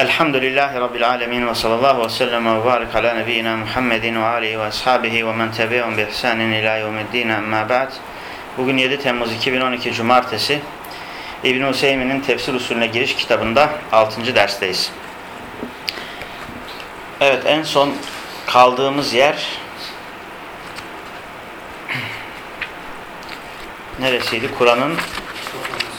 Elhamdülillahi Rabbil alemin ve sallallahu ve sellem ve barik ala nebiyyina Muhammedin ve alihi ve ashabihi ve men tebi'un bi ihsanin ila yevmiddin amma ba'd. Bugün 7 Temmuz 2012 Cumartesi İbn-i Hüseyin'in tefsir usulüne giriş kitabında 6. dersteyiz. Evet en son kaldığımız yer neresiydi? Kur'an'ın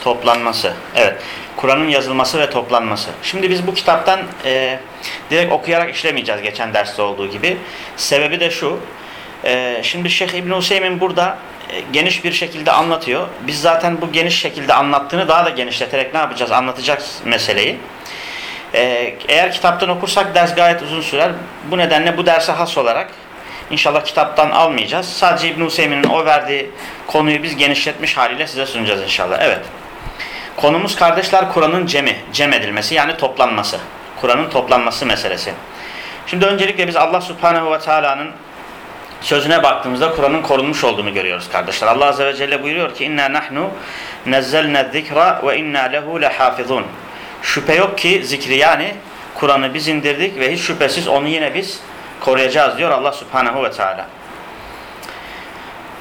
toplanması. Evet. Kur'an'ın yazılması ve toplanması. Şimdi biz bu kitaptan e, direkt okuyarak işlemeyeceğiz geçen derste olduğu gibi. Sebebi de şu. E, şimdi Şeyh İbn Hüseyin burada e, geniş bir şekilde anlatıyor. Biz zaten bu geniş şekilde anlattığını daha da genişleterek ne yapacağız? Anlatacağız meseleyi. E, eğer kitaptan okursak ders gayet uzun sürer. Bu nedenle bu derse has olarak İnşallah kitaptan almayacağız. Sadece İbn Hüseyin'in o verdiği konuyu biz genişletmiş haliyle size sunacağız inşallah. Evet. Konumuz kardeşler Kur'an'ın cemi, cem edilmesi yani toplanması. Kur'an'ın toplanması meselesi. Şimdi öncelikle biz Allah Subhanahu ve Taala'nın sözüne baktığımızda Kur'an'ın korunmuş olduğunu görüyoruz kardeşler. Allah Azze ve Celle buyuruyor ki inna nahnu nezzelne zikra ve inna lehu lehafizun. Şüphe yok ki zikri yani Kur'an'ı biz indirdik ve hiç şüphesiz onu yine biz koruyacağız diyor Allah Subhanahu ve Teala.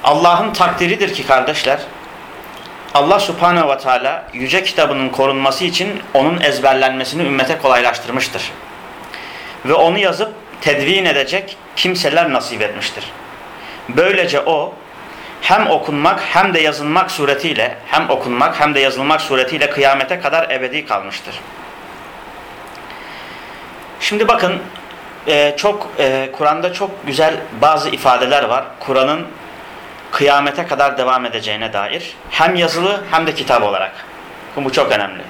Allah'ın takdiridir ki kardeşler Allah Subhanahu ve Teala yüce kitabının korunması için onun ezberlenmesini ümmete kolaylaştırmıştır. Ve onu yazıp tedvin edecek kimseler nasip etmiştir. Böylece o hem okunmak hem de yazılmak suretiyle hem okunmak hem de yazılmak suretiyle kıyamete kadar ebedi kalmıştır. Şimdi bakın e, çok e, Kur'an'da çok güzel bazı ifadeler var. Kur'an'ın kıyamete kadar devam edeceğine dair. Hem yazılı hem de kitap olarak. Bu çok önemli.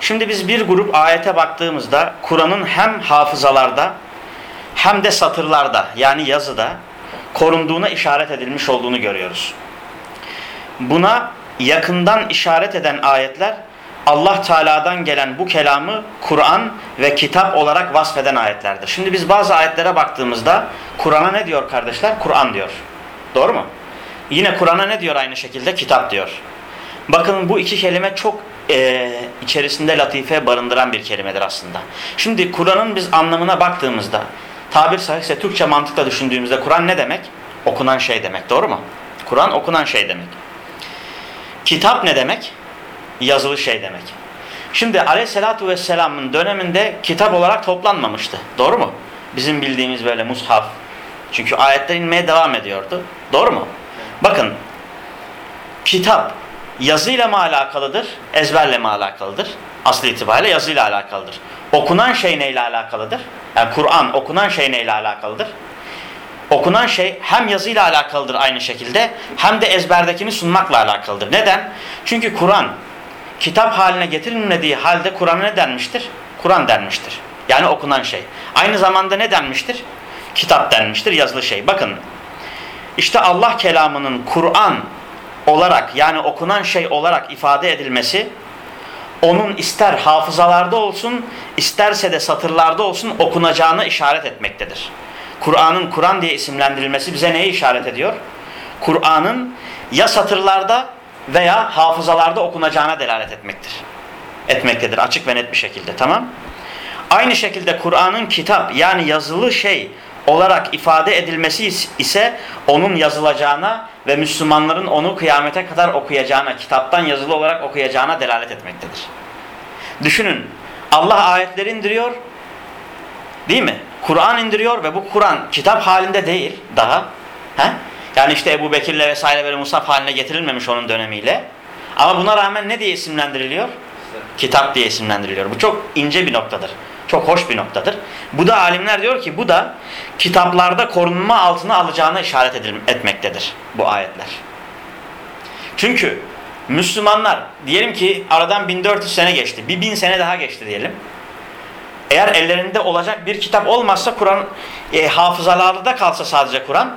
Şimdi biz bir grup ayete baktığımızda Kur'an'ın hem hafızalarda hem de satırlarda yani yazıda korunduğuna işaret edilmiş olduğunu görüyoruz. Buna yakından işaret eden ayetler Allah Teala'dan gelen bu kelamı Kur'an ve kitap olarak vasfeden ayetlerdir. Şimdi biz bazı ayetlere baktığımızda Kur'an'a ne diyor kardeşler? Kur'an diyor. Doğru mu? Yine Kur'an'a ne diyor aynı şekilde? Kitap diyor. Bakın bu iki kelime çok e, içerisinde latife barındıran bir kelimedir aslında. Şimdi Kur'an'ın biz anlamına baktığımızda tabir sahihse Türkçe mantıkla düşündüğümüzde Kur'an ne demek? Okunan şey demek. Doğru mu? Kur'an okunan şey demek. Kitap ne demek? Yazılı şey demek. Şimdi aleyhissalatu vesselamın döneminde kitap olarak toplanmamıştı. Doğru mu? Bizim bildiğimiz böyle mushaf. Çünkü ayetler inmeye devam ediyordu. Doğru mu? Bakın kitap yazıyla mı alakalıdır, ezberle mi alakalıdır? Aslı itibariyle yazıyla alakalıdır. Okunan şey neyle alakalıdır? Yani Kur'an okunan şey neyle alakalıdır? Okunan şey hem yazıyla alakalıdır aynı şekilde hem de ezberdekini sunmakla alakalıdır. Neden? Çünkü Kur'an kitap haline getirilmediği halde Kur'an'a ne denmiştir? Kur'an denmiştir. Yani okunan şey. Aynı zamanda ne denmiştir? Kitap denmiştir, yazılı şey. Bakın işte Allah kelamının Kur'an olarak yani okunan şey olarak ifade edilmesi onun ister hafızalarda olsun isterse de satırlarda olsun okunacağını işaret etmektedir. Kur'an'ın Kur'an diye isimlendirilmesi bize neyi işaret ediyor? Kur'an'ın ya satırlarda veya hafızalarda okunacağına delalet etmektir. Etmektedir açık ve net bir şekilde tamam. Aynı şekilde Kur'an'ın kitap yani yazılı şey olarak ifade edilmesi ise onun yazılacağına ve Müslümanların onu kıyamete kadar okuyacağına, kitaptan yazılı olarak okuyacağına delalet etmektedir. Düşünün Allah ayetleri indiriyor değil mi? Kur'an indiriyor ve bu Kur'an kitap halinde değil daha. He? Yani işte Ebu Bekir'le vesaire böyle musaf haline getirilmemiş onun dönemiyle. Ama buna rağmen ne diye isimlendiriliyor? Kitap diye isimlendiriliyor. Bu çok ince bir noktadır. Çok hoş bir noktadır. Bu da alimler diyor ki bu da kitaplarda korunma altına alacağına işaret etmektedir bu ayetler. Çünkü Müslümanlar diyelim ki aradan 1400 sene geçti. Bir bin sene daha geçti diyelim. Eğer ellerinde olacak bir kitap olmazsa Kur'an e, hafızalarda kalsa sadece Kur'an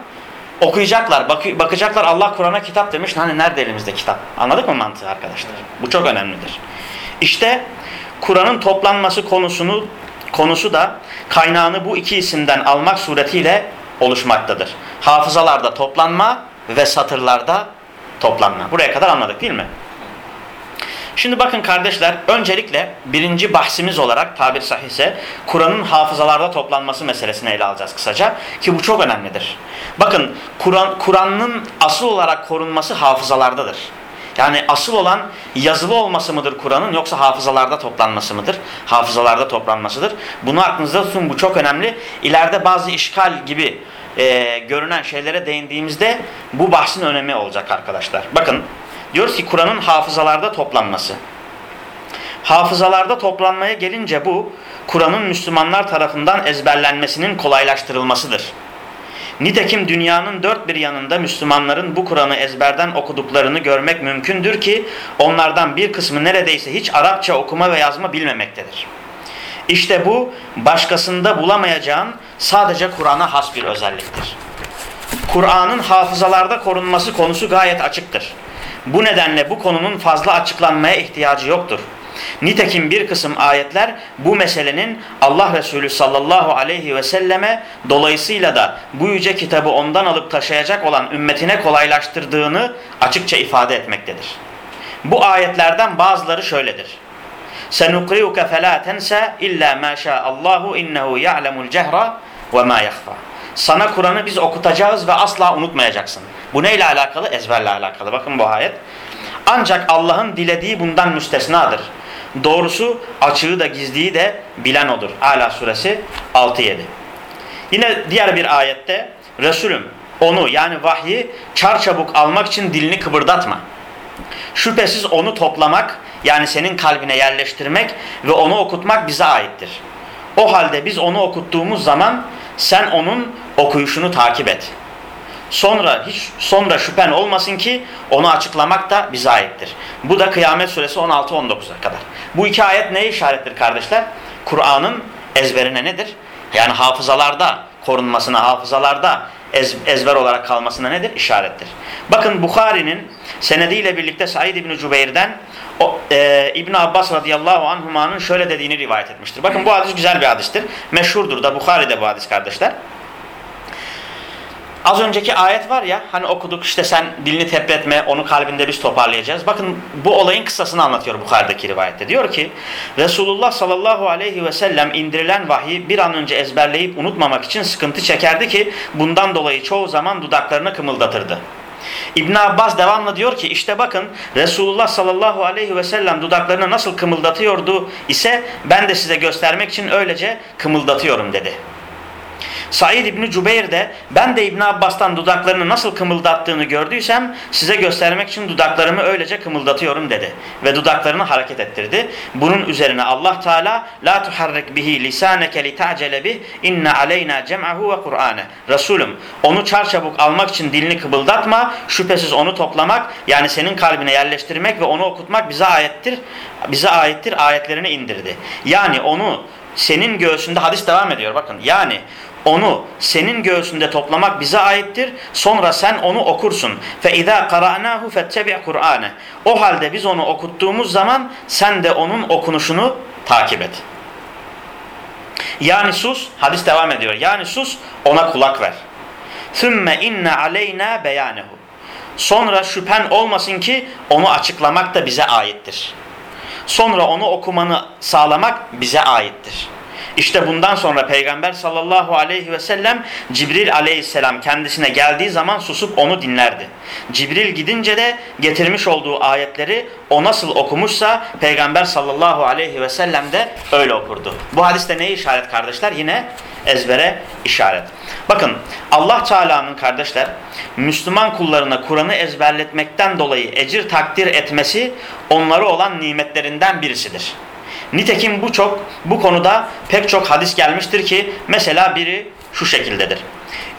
okuyacaklar, bak bakacaklar Allah Kur'an'a kitap demiş. Hani nerede elimizde kitap? Anladık mı mantığı arkadaşlar? Bu çok önemlidir. İşte Kur'an'ın toplanması konusunu konusu da kaynağını bu iki isimden almak suretiyle oluşmaktadır. Hafızalarda toplanma ve satırlarda toplanma. Buraya kadar anladık değil mi? Şimdi bakın kardeşler öncelikle birinci bahsimiz olarak tabir sahihse Kur'an'ın hafızalarda toplanması meselesini ele alacağız kısaca ki bu çok önemlidir. Bakın Kur'an Kur'an'ın asıl olarak korunması hafızalardadır. Yani asıl olan yazılı olması mıdır Kur'an'ın yoksa hafızalarda toplanması mıdır? Hafızalarda toplanmasıdır. Bunu aklınızda tutun bu çok önemli. İleride bazı işgal gibi e, görünen şeylere değindiğimizde bu bahsin önemi olacak arkadaşlar. Bakın diyoruz ki Kur'an'ın hafızalarda toplanması. Hafızalarda toplanmaya gelince bu Kur'an'ın Müslümanlar tarafından ezberlenmesinin kolaylaştırılmasıdır. Nitekim dünyanın dört bir yanında Müslümanların bu Kur'an'ı ezberden okuduklarını görmek mümkündür ki onlardan bir kısmı neredeyse hiç Arapça okuma ve yazma bilmemektedir. İşte bu başkasında bulamayacağın sadece Kur'an'a has bir özelliktir. Kur'an'ın hafızalarda korunması konusu gayet açıktır. Bu nedenle bu konunun fazla açıklanmaya ihtiyacı yoktur. Nitekim bir kısım ayetler bu meselenin Allah Resulü sallallahu aleyhi ve selleme dolayısıyla da bu yüce kitabı ondan alıp taşıyacak olan ümmetine kolaylaştırdığını açıkça ifade etmektedir. Bu ayetlerden bazıları şöyledir. سَنُقْرِيُكَ فَلَا تَنْسَ اِلَّا مَا شَاءَ اللّٰهُ اِنَّهُ يَعْلَمُ الْجَهْرَ وَمَا يَخْفَى Sana Kur'an'ı biz okutacağız ve asla unutmayacaksın. Bu neyle alakalı? Ezberle alakalı. Bakın bu ayet. Ancak Allah'ın dilediği bundan müstesnadır. Doğrusu açığı da gizliyi de bilen odur. Ala suresi 6-7. Yine diğer bir ayette Resulüm onu yani vahyi çarçabuk almak için dilini kıpırdatma. Şüphesiz onu toplamak yani senin kalbine yerleştirmek ve onu okutmak bize aittir. O halde biz onu okuttuğumuz zaman sen onun okuyuşunu takip et. Sonra hiç sonra şüphen olmasın ki onu açıklamak da bize aittir. Bu da Kıyamet Suresi 16-19'a kadar. Bu iki ayet neye işarettir kardeşler? Kur'an'ın ezberine nedir? Yani hafızalarda korunmasına, hafızalarda ez, ezber olarak kalmasına nedir? İşarettir. Bakın Bukhari'nin senediyle birlikte Said İbni Cübeyr'den e, İbn Abbas radıyallahu anhumanın şöyle dediğini rivayet etmiştir. Bakın bu hadis güzel bir hadistir. Meşhurdur da Bukhari'de bu hadis kardeşler. Az önceki ayet var ya hani okuduk işte sen dilini tepretme onu kalbinde biz toparlayacağız. Bakın bu olayın kısasını anlatıyor Bukhari'deki rivayette. Diyor ki Resulullah sallallahu aleyhi ve sellem indirilen vahyi bir an önce ezberleyip unutmamak için sıkıntı çekerdi ki bundan dolayı çoğu zaman dudaklarını kımıldatırdı. İbn Abbas devamlı diyor ki işte bakın Resulullah sallallahu aleyhi ve sellem dudaklarını nasıl kımıldatıyordu ise ben de size göstermek için öylece kımıldatıyorum dedi. Said İbni Cübeyr de ben de İbn Abbas'tan dudaklarını nasıl kımıldattığını gördüysem size göstermek için dudaklarımı öylece kımıldatıyorum dedi. Ve dudaklarını hareket ettirdi. Bunun üzerine Allah Teala la tuharrik bihi lisaneke li ta'cele bih inne aleyna cem'ahu ve Kur'ane. Resulüm onu çarçabuk almak için dilini kıpıldatma. Şüphesiz onu toplamak yani senin kalbine yerleştirmek ve onu okutmak bize ayettir. Bize aittir ayetlerini indirdi. Yani onu senin göğsünde hadis devam ediyor bakın. Yani onu senin göğsünde toplamak bize aittir. Sonra sen onu okursun. Fe izâ qara'nâhu fettebi' Kur'ane. O halde biz onu okuttuğumuz zaman sen de onun okunuşunu takip et. Yani sus, hadis devam ediyor. Yani sus, ona kulak ver. Thumma inne aleyna beyanehu. Sonra şüphen olmasın ki onu açıklamak da bize aittir. Sonra onu okumanı sağlamak bize aittir. İşte bundan sonra Peygamber sallallahu aleyhi ve sellem Cibril aleyhisselam kendisine geldiği zaman susup onu dinlerdi. Cibril gidince de getirmiş olduğu ayetleri o nasıl okumuşsa Peygamber sallallahu aleyhi ve sellem de öyle okurdu. Bu hadiste neye işaret kardeşler? Yine ezbere işaret. Bakın Allah Teala'nın kardeşler Müslüman kullarına Kur'an'ı ezberletmekten dolayı ecir takdir etmesi onları olan nimetlerinden birisidir. Nitekim bu çok bu konuda pek çok hadis gelmiştir ki mesela biri şu şekildedir.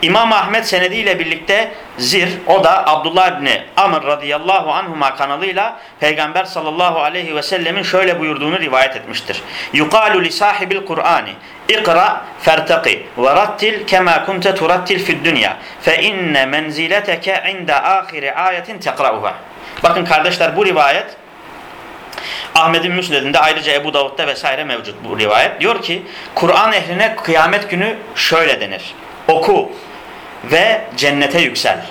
İmam Ahmet senediyle birlikte Zir o da Abdullah İbni Amr radıyallahu anhuma kanalıyla Peygamber sallallahu aleyhi ve sellemin şöyle buyurduğunu rivayet etmiştir. Yukalu li sahibil Kur'ani İkra fertaki ve rattil kema kunte turattil fid dünya fe inne menzileteke inde ahiri ayetin tekra'uha. Bakın kardeşler bu rivayet Ahmet'in Müsned'inde ayrıca Ebu Davud'da vesaire mevcut bu rivayet. Diyor ki Kur'an ehline kıyamet günü şöyle denir. Oku ve cennete yüksel.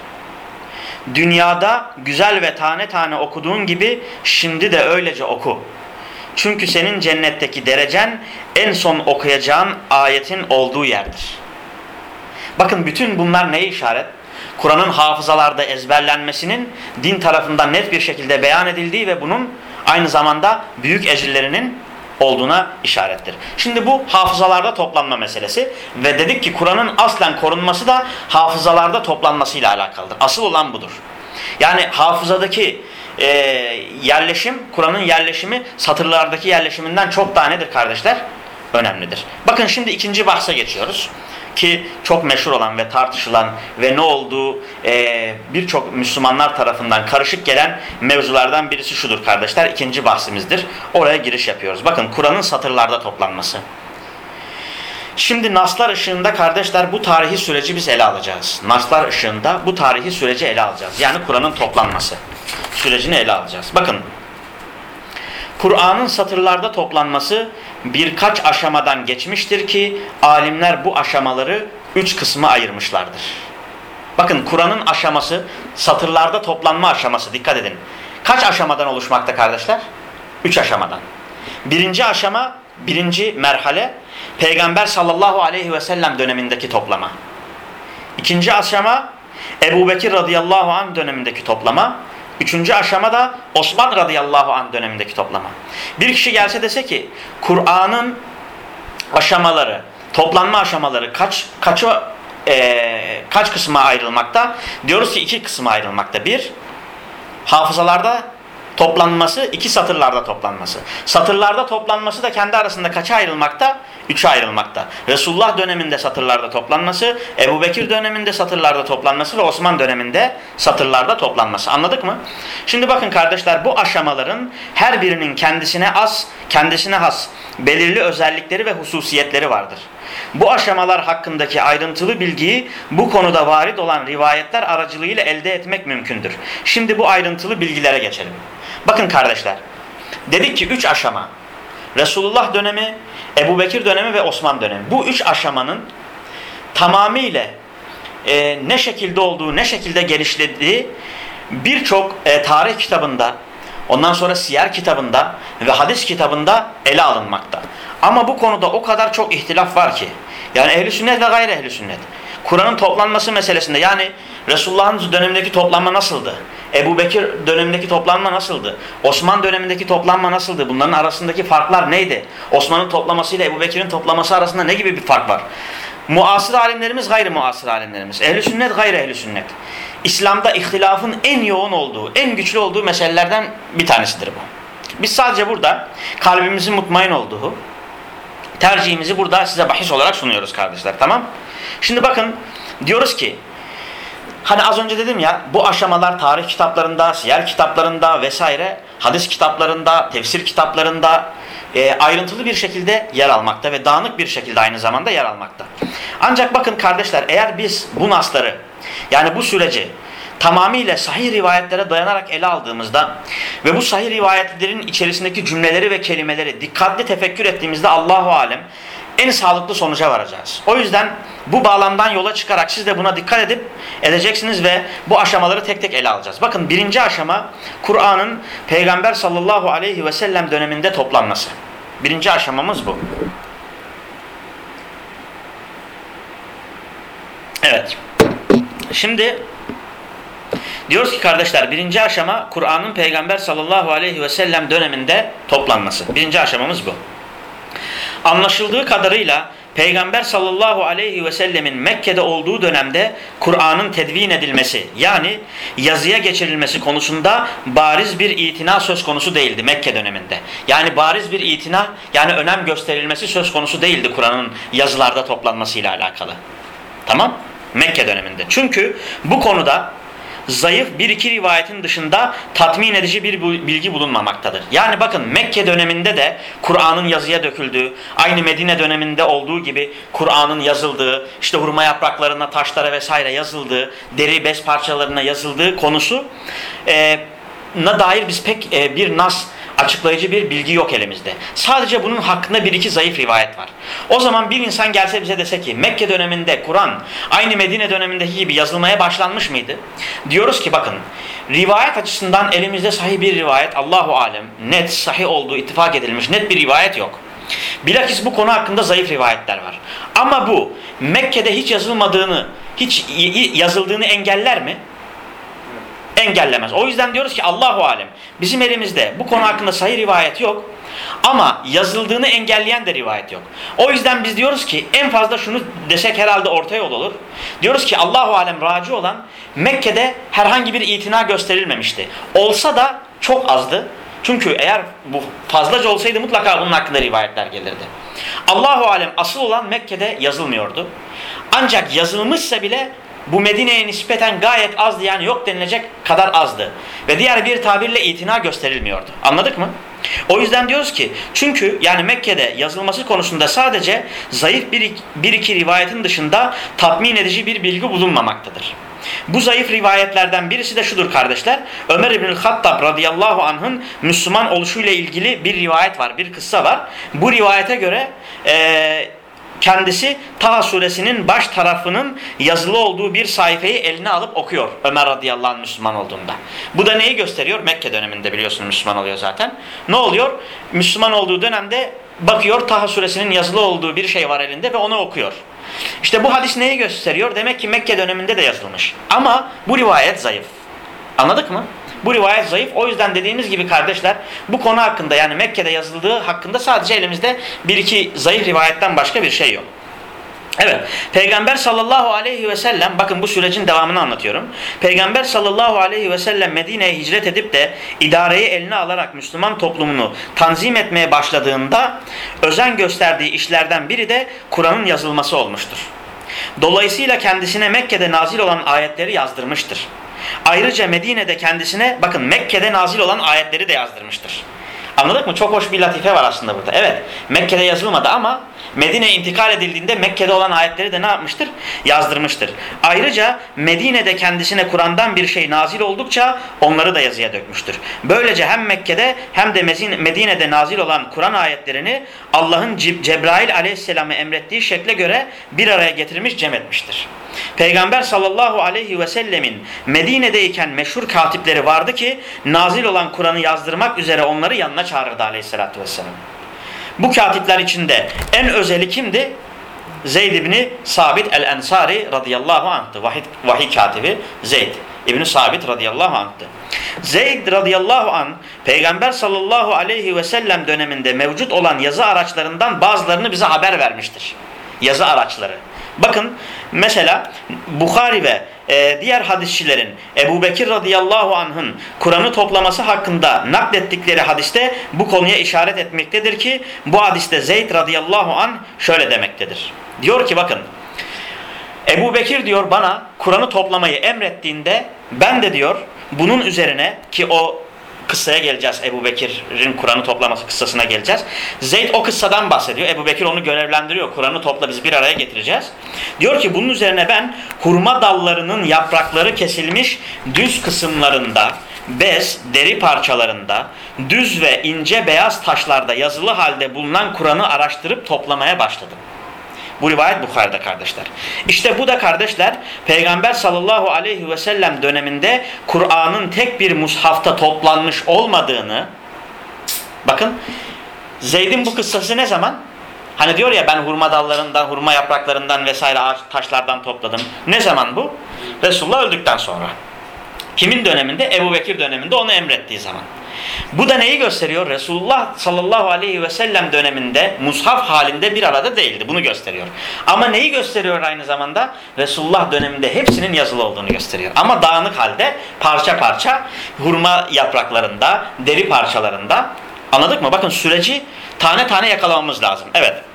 Dünyada güzel ve tane tane okuduğun gibi şimdi de öylece oku. Çünkü senin cennetteki derecen en son okuyacağın ayetin olduğu yerdir. Bakın bütün bunlar neye işaret? Kur'an'ın hafızalarda ezberlenmesinin din tarafından net bir şekilde beyan edildiği ve bunun aynı zamanda büyük ecirlerinin olduğuna işarettir. Şimdi bu hafızalarda toplanma meselesi ve dedik ki Kur'an'ın aslen korunması da hafızalarda toplanmasıyla alakalıdır. Asıl olan budur. Yani hafızadaki e, yerleşim, Kur'an'ın yerleşimi satırlardaki yerleşiminden çok daha nedir kardeşler? Önemlidir. Bakın şimdi ikinci bahse geçiyoruz ki çok meşhur olan ve tartışılan ve ne olduğu e, birçok Müslümanlar tarafından karışık gelen mevzulardan birisi şudur kardeşler. ikinci bahsimizdir. Oraya giriş yapıyoruz. Bakın Kur'an'ın satırlarda toplanması. Şimdi Naslar ışığında kardeşler bu tarihi süreci biz ele alacağız. Naslar ışığında bu tarihi süreci ele alacağız. Yani Kur'an'ın toplanması sürecini ele alacağız. Bakın Kur'an'ın satırlarda toplanması birkaç aşamadan geçmiştir ki alimler bu aşamaları üç kısma ayırmışlardır. Bakın Kur'an'ın aşaması satırlarda toplanma aşaması dikkat edin. Kaç aşamadan oluşmakta kardeşler? Üç aşamadan. Birinci aşama, birinci merhale Peygamber sallallahu aleyhi ve sellem dönemindeki toplama. İkinci aşama Ebu Bekir radıyallahu anh dönemindeki toplama. Üçüncü aşama da Osman radıyallahu anh dönemindeki toplama. Bir kişi gelse dese ki Kur'an'ın aşamaları, toplanma aşamaları kaç kaçı e, kaç kısma ayrılmakta? Diyoruz ki iki kısma ayrılmakta. Bir, hafızalarda toplanması, iki satırlarda toplanması. Satırlarda toplanması da kendi arasında kaça ayrılmakta? Üçe ayrılmakta. Resulullah döneminde satırlarda toplanması, Ebu Bekir döneminde satırlarda toplanması ve Osman döneminde satırlarda toplanması. Anladık mı? Şimdi bakın kardeşler bu aşamaların her birinin kendisine az, kendisine has belirli özellikleri ve hususiyetleri vardır. Bu aşamalar hakkındaki ayrıntılı bilgiyi bu konuda varid olan rivayetler aracılığıyla elde etmek mümkündür. Şimdi bu ayrıntılı bilgilere geçelim. Bakın kardeşler, dedik ki üç aşama. Resulullah dönemi, Ebu Bekir dönemi ve Osman dönemi. Bu üç aşamanın tamamıyla e, ne şekilde olduğu, ne şekilde gelişlediği birçok e, tarih kitabında, ondan sonra siyer kitabında ve hadis kitabında ele alınmakta. Ama bu konuda o kadar çok ihtilaf var ki. Yani ehli sünnet ve gayri ehli sünnet. Kur'an'ın toplanması meselesinde yani Resulullah'ın dönemindeki toplanma nasıldı? Ebu Bekir dönemindeki toplanma nasıldı? Osman dönemindeki toplanma nasıldı? Bunların arasındaki farklar neydi? Osman'ın toplamasıyla Ebu Bekir'in toplaması arasında ne gibi bir fark var? Muasır alimlerimiz gayri muasır alimlerimiz. Ehli sünnet gayri ehli sünnet. İslam'da ihtilafın en yoğun olduğu, en güçlü olduğu meselelerden bir tanesidir bu. Biz sadece burada kalbimizin mutmain olduğu, tercihimizi burada size bahis olarak sunuyoruz kardeşler tamam? Şimdi bakın diyoruz ki hani az önce dedim ya bu aşamalar tarih kitaplarında, siyer kitaplarında vesaire hadis kitaplarında, tefsir kitaplarında e, ayrıntılı bir şekilde yer almakta ve dağınık bir şekilde aynı zamanda yer almakta. Ancak bakın kardeşler eğer biz bu nasları yani bu süreci tamamıyla sahih rivayetlere dayanarak ele aldığımızda ve bu sahih rivayetlerin içerisindeki cümleleri ve kelimeleri dikkatli tefekkür ettiğimizde Allahu alem en sağlıklı sonuca varacağız. O yüzden bu bağlamdan yola çıkarak siz de buna dikkat edip edeceksiniz ve bu aşamaları tek tek ele alacağız. Bakın birinci aşama Kur'an'ın Peygamber sallallahu aleyhi ve sellem döneminde toplanması. Birinci aşamamız bu. Evet. Şimdi diyoruz ki kardeşler birinci aşama Kur'an'ın Peygamber sallallahu aleyhi ve sellem döneminde toplanması. Birinci aşamamız bu. Anlaşıldığı kadarıyla Peygamber sallallahu aleyhi ve sellemin Mekke'de olduğu dönemde Kur'an'ın tedvin edilmesi yani yazıya geçirilmesi konusunda bariz bir itina söz konusu değildi Mekke döneminde. Yani bariz bir itina yani önem gösterilmesi söz konusu değildi Kur'an'ın yazılarda toplanmasıyla alakalı. Tamam? Mekke döneminde. Çünkü bu konuda zayıf bir iki rivayetin dışında tatmin edici bir bilgi bulunmamaktadır. Yani bakın Mekke döneminde de Kur'an'ın yazıya döküldüğü, aynı Medine döneminde olduğu gibi Kur'an'ın yazıldığı, işte hurma yapraklarına, taşlara vesaire yazıldığı, deri bez parçalarına yazıldığı konusu e, na dair biz pek e, bir nas açıklayıcı bir bilgi yok elimizde. Sadece bunun hakkında bir iki zayıf rivayet var. O zaman bir insan gelse bize dese ki Mekke döneminde Kur'an aynı Medine dönemindeki gibi yazılmaya başlanmış mıydı? Diyoruz ki bakın rivayet açısından elimizde sahih bir rivayet Allahu alem net sahih olduğu ittifak edilmiş net bir rivayet yok. Bilakis bu konu hakkında zayıf rivayetler var. Ama bu Mekke'de hiç yazılmadığını, hiç yazıldığını engeller mi? Engellemez. O yüzden diyoruz ki Allahu alem bizim elimizde bu konu hakkında sahih rivayet yok. Ama yazıldığını engelleyen de rivayet yok. O yüzden biz diyoruz ki en fazla şunu desek herhalde orta yol olur. Diyoruz ki Allahu alem raci olan Mekke'de herhangi bir itina gösterilmemişti. Olsa da çok azdı. Çünkü eğer bu fazlaca olsaydı mutlaka bunun hakkında rivayetler gelirdi. Allahu alem asıl olan Mekke'de yazılmıyordu. Ancak yazılmışsa bile bu Medine'ye nispeten gayet azdı yani yok denilecek kadar azdı. Ve diğer bir tabirle itina gösterilmiyordu. Anladık mı? O yüzden diyoruz ki çünkü yani Mekke'de yazılması konusunda sadece zayıf bir, bir iki rivayetin dışında tatmin edici bir bilgi bulunmamaktadır. Bu zayıf rivayetlerden birisi de şudur kardeşler. Ömer İbnül Hattab radıyallahu anh'ın Müslüman oluşuyla ilgili bir rivayet var, bir kıssa var. Bu rivayete göre e, kendisi Taha suresinin baş tarafının yazılı olduğu bir sayfayı eline alıp okuyor Ömer radıyallahu anh Müslüman olduğunda. Bu da neyi gösteriyor? Mekke döneminde biliyorsun Müslüman oluyor zaten. Ne oluyor? Müslüman olduğu dönemde bakıyor Taha suresinin yazılı olduğu bir şey var elinde ve onu okuyor. İşte bu hadis neyi gösteriyor? Demek ki Mekke döneminde de yazılmış. Ama bu rivayet zayıf. Anladık mı? Bu rivayet zayıf. O yüzden dediğimiz gibi kardeşler bu konu hakkında yani Mekke'de yazıldığı hakkında sadece elimizde bir iki zayıf rivayetten başka bir şey yok. Evet, Peygamber sallallahu aleyhi ve sellem, bakın bu sürecin devamını anlatıyorum. Peygamber sallallahu aleyhi ve sellem Medine'ye hicret edip de idareyi eline alarak Müslüman toplumunu tanzim etmeye başladığında özen gösterdiği işlerden biri de Kur'an'ın yazılması olmuştur. Dolayısıyla kendisine Mekke'de nazil olan ayetleri yazdırmıştır. Ayrıca Medine'de kendisine, bakın Mekke'de nazil olan ayetleri de yazdırmıştır. Anladık mı? Çok hoş bir latife var aslında burada. Evet, Mekke'de yazılmadı ama Medine'ye intikal edildiğinde Mekke'de olan ayetleri de ne yapmıştır? Yazdırmıştır. Ayrıca Medine'de kendisine Kur'an'dan bir şey nazil oldukça onları da yazıya dökmüştür. Böylece hem Mekke'de hem de Medine'de nazil olan Kur'an ayetlerini Allah'ın Cebrail aleyhisselamı emrettiği şekle göre bir araya getirmiş cem etmiştir. Peygamber sallallahu aleyhi ve sellemin Medine'deyken meşhur katipleri vardı ki nazil olan Kur'an'ı yazdırmak üzere onları yanına çağırırdı aleyhissalatü vesselam. Bu katipler içinde en özeli kimdi? Zeyd ibni Sabit el-Ensari radıyallahu anh'tı. Vahiy, vahiy katibi Zeyd ibni Sabit radıyallahu anh'tı. Zeyd radıyallahu anh Peygamber sallallahu aleyhi ve sellem döneminde mevcut olan yazı araçlarından bazılarını bize haber vermiştir. Yazı araçları. Bakın mesela Bukhari ve e, diğer hadisçilerin Ebu Bekir radıyallahu anh'ın Kur'an'ı toplaması hakkında naklettikleri hadiste bu konuya işaret etmektedir ki bu hadiste Zeyd radıyallahu anh şöyle demektedir. Diyor ki bakın Ebu Bekir diyor bana Kur'an'ı toplamayı emrettiğinde ben de diyor bunun üzerine ki o kıssaya geleceğiz. Ebu Bekir'in Kur'an'ı toplaması kıssasına geleceğiz. Zeyd o kıssadan bahsediyor. Ebu Bekir onu görevlendiriyor. Kur'an'ı topla biz bir araya getireceğiz. Diyor ki bunun üzerine ben hurma dallarının yaprakları kesilmiş düz kısımlarında bez, deri parçalarında, düz ve ince beyaz taşlarda yazılı halde bulunan Kur'an'ı araştırıp toplamaya başladım. Bu rivayet Bukhari'de kardeşler. İşte bu da kardeşler Peygamber sallallahu aleyhi ve sellem döneminde Kur'an'ın tek bir mushafta toplanmış olmadığını bakın Zeyd'in bu kıssası ne zaman? Hani diyor ya ben hurma dallarından, hurma yapraklarından vesaire ağaç taşlardan topladım. Ne zaman bu? Resulullah öldükten sonra. Kimin döneminde? Ebu Bekir döneminde onu emrettiği zaman. Bu da neyi gösteriyor? Resulullah sallallahu aleyhi ve sellem döneminde mushaf halinde bir arada değildi. Bunu gösteriyor. Ama neyi gösteriyor aynı zamanda? Resulullah döneminde hepsinin yazılı olduğunu gösteriyor. Ama dağınık halde parça parça hurma yapraklarında, deri parçalarında. Anladık mı? Bakın süreci tane tane yakalamamız lazım. Evet.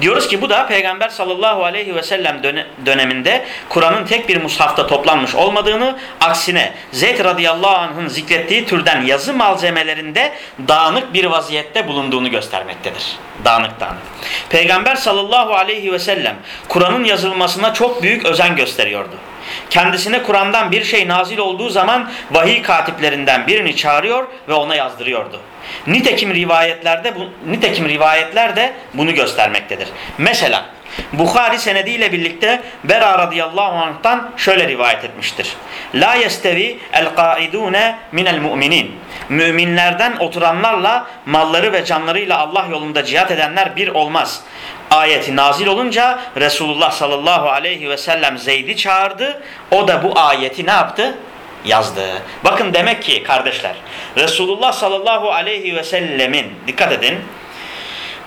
Diyoruz ki bu da Peygamber sallallahu aleyhi ve sellem döneminde Kur'an'ın tek bir mushafta toplanmış olmadığını, aksine Zeyd radıyallahu anh'ın zikrettiği türden yazı malzemelerinde dağınık bir vaziyette bulunduğunu göstermektedir. Dağınık dağınık. Peygamber sallallahu aleyhi ve sellem Kur'an'ın yazılmasına çok büyük özen gösteriyordu. Kendisine Kur'an'dan bir şey nazil olduğu zaman vahiy katiplerinden birini çağırıyor ve ona yazdırıyordu. Nitekim rivayetlerde bu nitekim rivayetler de bunu göstermektedir. Mesela Bukhari senediyle birlikte Bera radıyallahu anh'tan şöyle rivayet etmiştir. La yestevi el qaidune minel mu'minin. Müminlerden oturanlarla malları ve canlarıyla Allah yolunda cihat edenler bir olmaz. Ayeti nazil olunca Resulullah sallallahu aleyhi ve sellem Zeyd'i çağırdı. O da bu ayeti ne yaptı? Yazdı. Bakın demek ki kardeşler Resulullah sallallahu aleyhi ve sellemin dikkat edin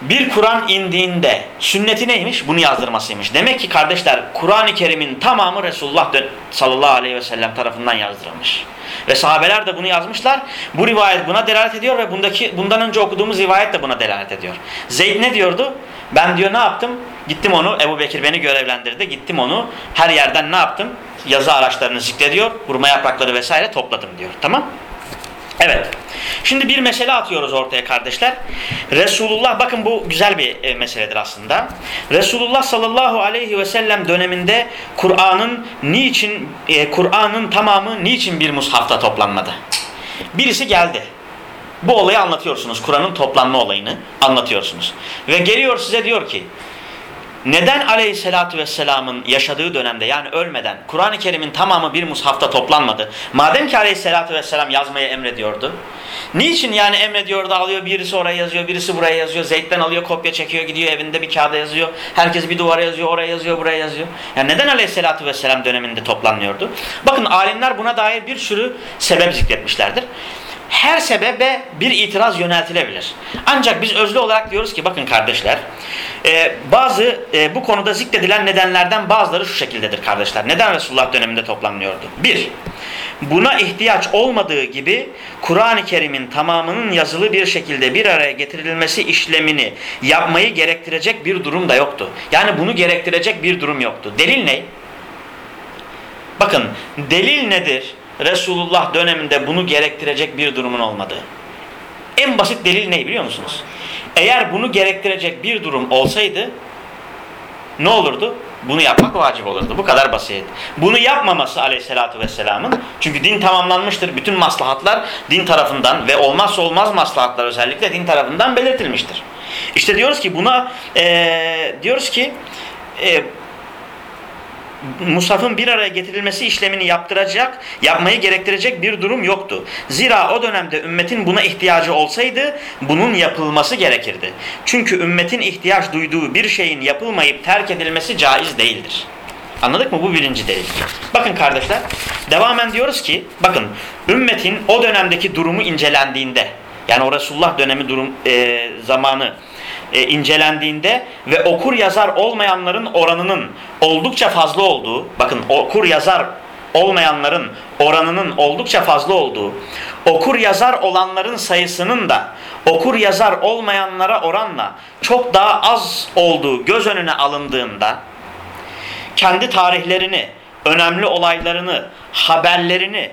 bir Kur'an indiğinde sünneti neymiş? Bunu yazdırmasıymış. Demek ki kardeşler Kur'an-ı Kerim'in tamamı Resulullah sallallahu aleyhi ve sellem tarafından yazdırılmış. Ve sahabeler de bunu yazmışlar. Bu rivayet buna delalet ediyor ve bundaki bundan önce okuduğumuz rivayet de buna delalet ediyor. Zeyd ne diyordu? Ben diyor ne yaptım? Gittim onu Ebu Bekir beni görevlendirdi. Gittim onu her yerden ne yaptım? Yazı araçlarını zikrediyor. Hurma yaprakları vesaire topladım diyor. Tamam? Evet. Şimdi bir mesele atıyoruz ortaya kardeşler. Resulullah bakın bu güzel bir e, meseledir aslında. Resulullah sallallahu aleyhi ve sellem döneminde Kur'an'ın niçin e, Kur'an'ın tamamı niçin bir mushafta toplanmadı? Birisi geldi. Bu olayı anlatıyorsunuz. Kur'an'ın toplanma olayını anlatıyorsunuz. Ve geliyor size diyor ki neden aleyhissalatü vesselamın yaşadığı dönemde yani ölmeden Kur'an-ı Kerim'in tamamı bir mushafta toplanmadı? Madem ki aleyhissalatü vesselam yazmayı emrediyordu. Niçin yani emrediyordu alıyor birisi oraya yazıyor birisi buraya yazıyor. Zeyt'ten alıyor kopya çekiyor gidiyor evinde bir kağıda yazıyor. Herkes bir duvara yazıyor oraya yazıyor buraya yazıyor. Yani neden aleyhissalatü vesselam döneminde toplanmıyordu? Bakın alimler buna dair bir sürü sebep zikretmişlerdir her sebebe bir itiraz yöneltilebilir. Ancak biz özlü olarak diyoruz ki bakın kardeşler e, bazı e, bu konuda zikredilen nedenlerden bazıları şu şekildedir kardeşler. Neden Resulullah döneminde toplanmıyordu? Bir, buna ihtiyaç olmadığı gibi Kur'an-ı Kerim'in tamamının yazılı bir şekilde bir araya getirilmesi işlemini yapmayı gerektirecek bir durum da yoktu. Yani bunu gerektirecek bir durum yoktu. Delil ne? Bakın delil nedir? Resulullah döneminde bunu gerektirecek bir durumun olmadığı. En basit delil ne biliyor musunuz? Eğer bunu gerektirecek bir durum olsaydı ne olurdu? Bunu yapmak vacip olurdu. Bu kadar basit. Bunu yapmaması aleyhissalatü vesselamın çünkü din tamamlanmıştır. Bütün maslahatlar din tarafından ve olmazsa olmaz maslahatlar özellikle din tarafından belirtilmiştir. İşte diyoruz ki buna e, diyoruz ki e, Musaf'ın bir araya getirilmesi işlemini yaptıracak, yapmayı gerektirecek bir durum yoktu. Zira o dönemde ümmetin buna ihtiyacı olsaydı bunun yapılması gerekirdi. Çünkü ümmetin ihtiyaç duyduğu bir şeyin yapılmayıp terk edilmesi caiz değildir. Anladık mı? Bu birinci delil. Bakın kardeşler, devamen diyoruz ki, bakın ümmetin o dönemdeki durumu incelendiğinde, yani o Resulullah dönemi durum e, zamanı e, incelendiğinde ve okur yazar olmayanların oranının oldukça fazla olduğu, bakın okur yazar olmayanların oranının oldukça fazla olduğu, okur yazar olanların sayısının da okur yazar olmayanlara oranla çok daha az olduğu göz önüne alındığında kendi tarihlerini, önemli olaylarını, haberlerini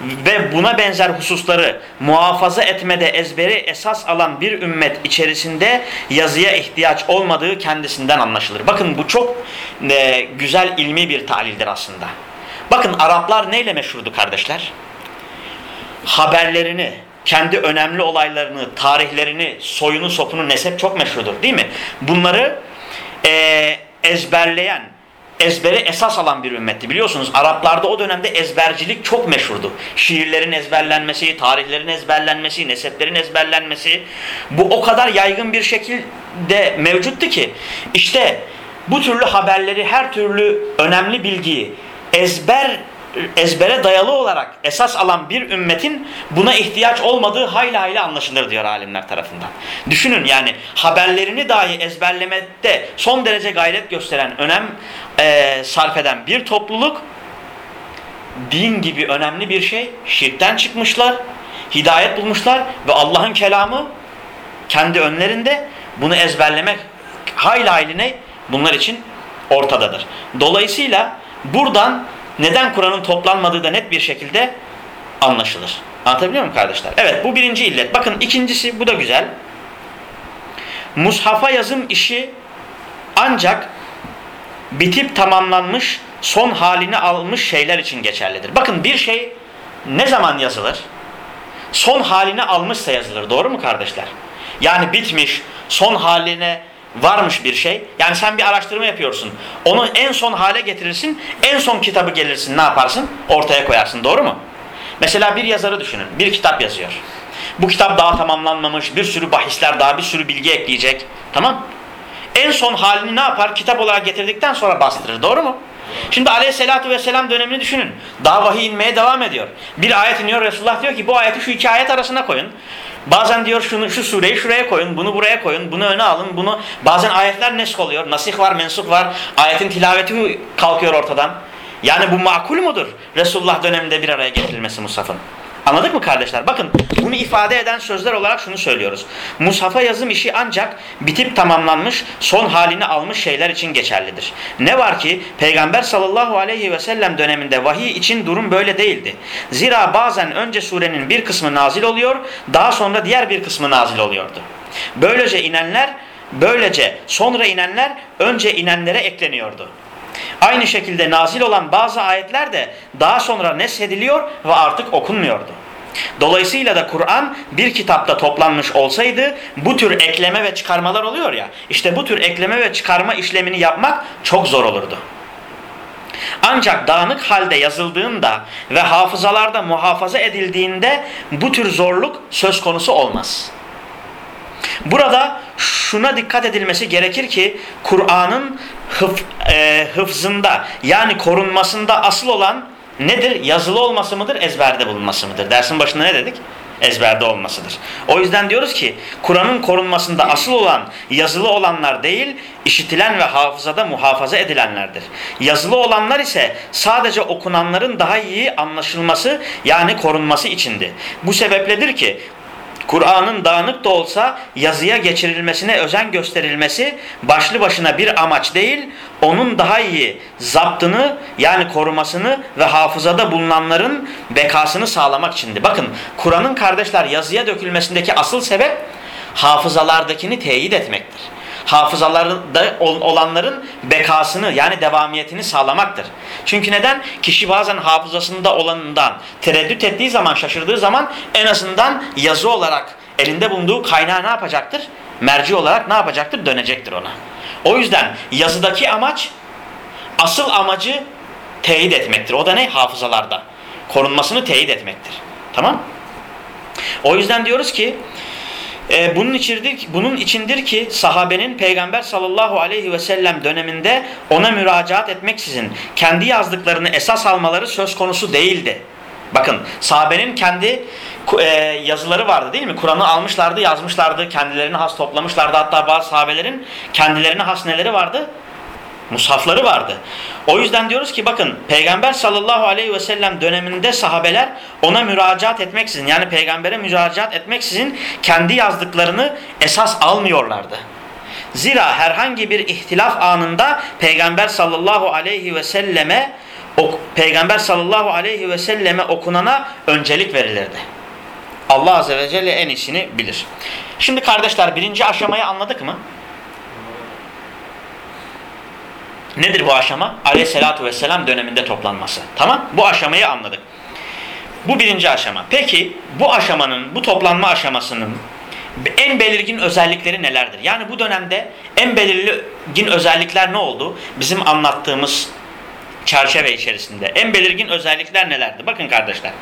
ve buna benzer hususları muhafaza etmede ezberi esas alan bir ümmet içerisinde yazıya ihtiyaç olmadığı kendisinden anlaşılır. Bakın bu çok e, güzel ilmi bir talildir aslında. Bakın Araplar neyle meşhurdu kardeşler? Haberlerini, kendi önemli olaylarını, tarihlerini, soyunu, sopunu, nesep çok meşhurdur değil mi? Bunları e, ezberleyen, ezbere esas alan bir ümmetti. Biliyorsunuz Araplarda o dönemde ezbercilik çok meşhurdu. Şiirlerin ezberlenmesi, tarihlerin ezberlenmesi, neseplerin ezberlenmesi bu o kadar yaygın bir şekilde mevcuttu ki işte bu türlü haberleri, her türlü önemli bilgiyi ezber ezbere dayalı olarak esas alan bir ümmetin buna ihtiyaç olmadığı hayli hayli anlaşılır diyor alimler tarafından. Düşünün yani haberlerini dahi ezberlemede son derece gayret gösteren, önem e, sarf eden bir topluluk din gibi önemli bir şey şirkten çıkmışlar, hidayet bulmuşlar ve Allah'ın kelamı kendi önlerinde bunu ezberlemek hayli hayli ne? Bunlar için ortadadır. Dolayısıyla buradan neden Kur'an'ın toplanmadığı da net bir şekilde anlaşılır. Anlatabiliyor muyum kardeşler? Evet bu birinci illet. Bakın ikincisi bu da güzel. Mushafa yazım işi ancak bitip tamamlanmış son halini almış şeyler için geçerlidir. Bakın bir şey ne zaman yazılır? Son halini almışsa yazılır. Doğru mu kardeşler? Yani bitmiş, son haline varmış bir şey. Yani sen bir araştırma yapıyorsun. Onu en son hale getirirsin. En son kitabı gelirsin ne yaparsın? Ortaya koyarsın. Doğru mu? Mesela bir yazarı düşünün. Bir kitap yazıyor. Bu kitap daha tamamlanmamış. Bir sürü bahisler daha bir sürü bilgi ekleyecek. Tamam En son halini ne yapar? Kitap olarak getirdikten sonra bastırır. Doğru mu? Şimdi aleyhissalatü vesselam dönemini düşünün. Daha vahiy inmeye devam ediyor. Bir ayet iniyor Resulullah diyor ki bu ayeti şu iki ayet arasına koyun. Bazen diyor şunu şu sureyi şuraya koyun, bunu buraya koyun, bunu öne alın, bunu bazen ayetler nesk oluyor. Nasih var, mensuh var. Ayetin tilaveti kalkıyor ortadan. Yani bu makul mudur? Resulullah döneminde bir araya getirilmesi Musaf'ın. Anladık mı kardeşler? Bakın bunu ifade eden sözler olarak şunu söylüyoruz. Mushafa yazım işi ancak bitip tamamlanmış, son halini almış şeyler için geçerlidir. Ne var ki Peygamber sallallahu aleyhi ve sellem döneminde vahiy için durum böyle değildi. Zira bazen önce surenin bir kısmı nazil oluyor, daha sonra diğer bir kısmı nazil oluyordu. Böylece inenler, böylece sonra inenler önce inenlere ekleniyordu. Aynı şekilde nazil olan bazı ayetler de daha sonra neshediliyor ve artık okunmuyordu. Dolayısıyla da Kur'an bir kitapta toplanmış olsaydı bu tür ekleme ve çıkarmalar oluyor ya. İşte bu tür ekleme ve çıkarma işlemini yapmak çok zor olurdu. Ancak dağınık halde yazıldığında ve hafızalarda muhafaza edildiğinde bu tür zorluk söz konusu olmaz. Burada şuna dikkat edilmesi gerekir ki Kur'an'ın hıf, e, hıfzında yani korunmasında asıl olan nedir? Yazılı olması mıdır? Ezberde bulunması mıdır? Dersin başında ne dedik? Ezberde olmasıdır. O yüzden diyoruz ki Kur'an'ın korunmasında asıl olan yazılı olanlar değil, işitilen ve hafızada muhafaza edilenlerdir. Yazılı olanlar ise sadece okunanların daha iyi anlaşılması yani korunması içindi. Bu sebepledir ki Kur'an'ın dağınık da olsa yazıya geçirilmesine özen gösterilmesi başlı başına bir amaç değil, onun daha iyi zaptını yani korumasını ve hafızada bulunanların bekasını sağlamak içindi. Bakın Kur'an'ın kardeşler yazıya dökülmesindeki asıl sebep hafızalardakini teyit etmektir hafızalarında olanların bekasını yani devamiyetini sağlamaktır. Çünkü neden? Kişi bazen hafızasında olanından tereddüt ettiği zaman, şaşırdığı zaman en azından yazı olarak elinde bulunduğu kaynağı ne yapacaktır? Merci olarak ne yapacaktır? Dönecektir ona. O yüzden yazıdaki amaç asıl amacı teyit etmektir. O da ne? Hafızalarda. Korunmasını teyit etmektir. Tamam? O yüzden diyoruz ki e, bunun, içindir, bunun içindir ki sahabenin peygamber sallallahu aleyhi ve sellem döneminde ona müracaat etmeksizin kendi yazdıklarını esas almaları söz konusu değildi. Bakın sahabenin kendi e, yazıları vardı değil mi? Kur'an'ı almışlardı, yazmışlardı, kendilerini has toplamışlardı. Hatta bazı sahabelerin kendilerine has neleri vardı? Mushafları vardı. O yüzden diyoruz ki bakın Peygamber sallallahu aleyhi ve sellem döneminde sahabeler ona müracaat etmeksizin yani peygambere müracaat etmeksizin kendi yazdıklarını esas almıyorlardı. Zira herhangi bir ihtilaf anında Peygamber sallallahu aleyhi ve selleme Peygamber sallallahu aleyhi ve selleme okunana öncelik verilirdi. Allah azze ve celle en iyisini bilir. Şimdi kardeşler birinci aşamayı anladık mı? Nedir bu aşama? Aleyhissalatu vesselam döneminde toplanması. Tamam? Bu aşamayı anladık. Bu birinci aşama. Peki bu aşamanın, bu toplanma aşamasının en belirgin özellikleri nelerdir? Yani bu dönemde en belirgin özellikler ne oldu? Bizim anlattığımız çerçeve içerisinde. En belirgin özellikler nelerdi? Bakın kardeşler.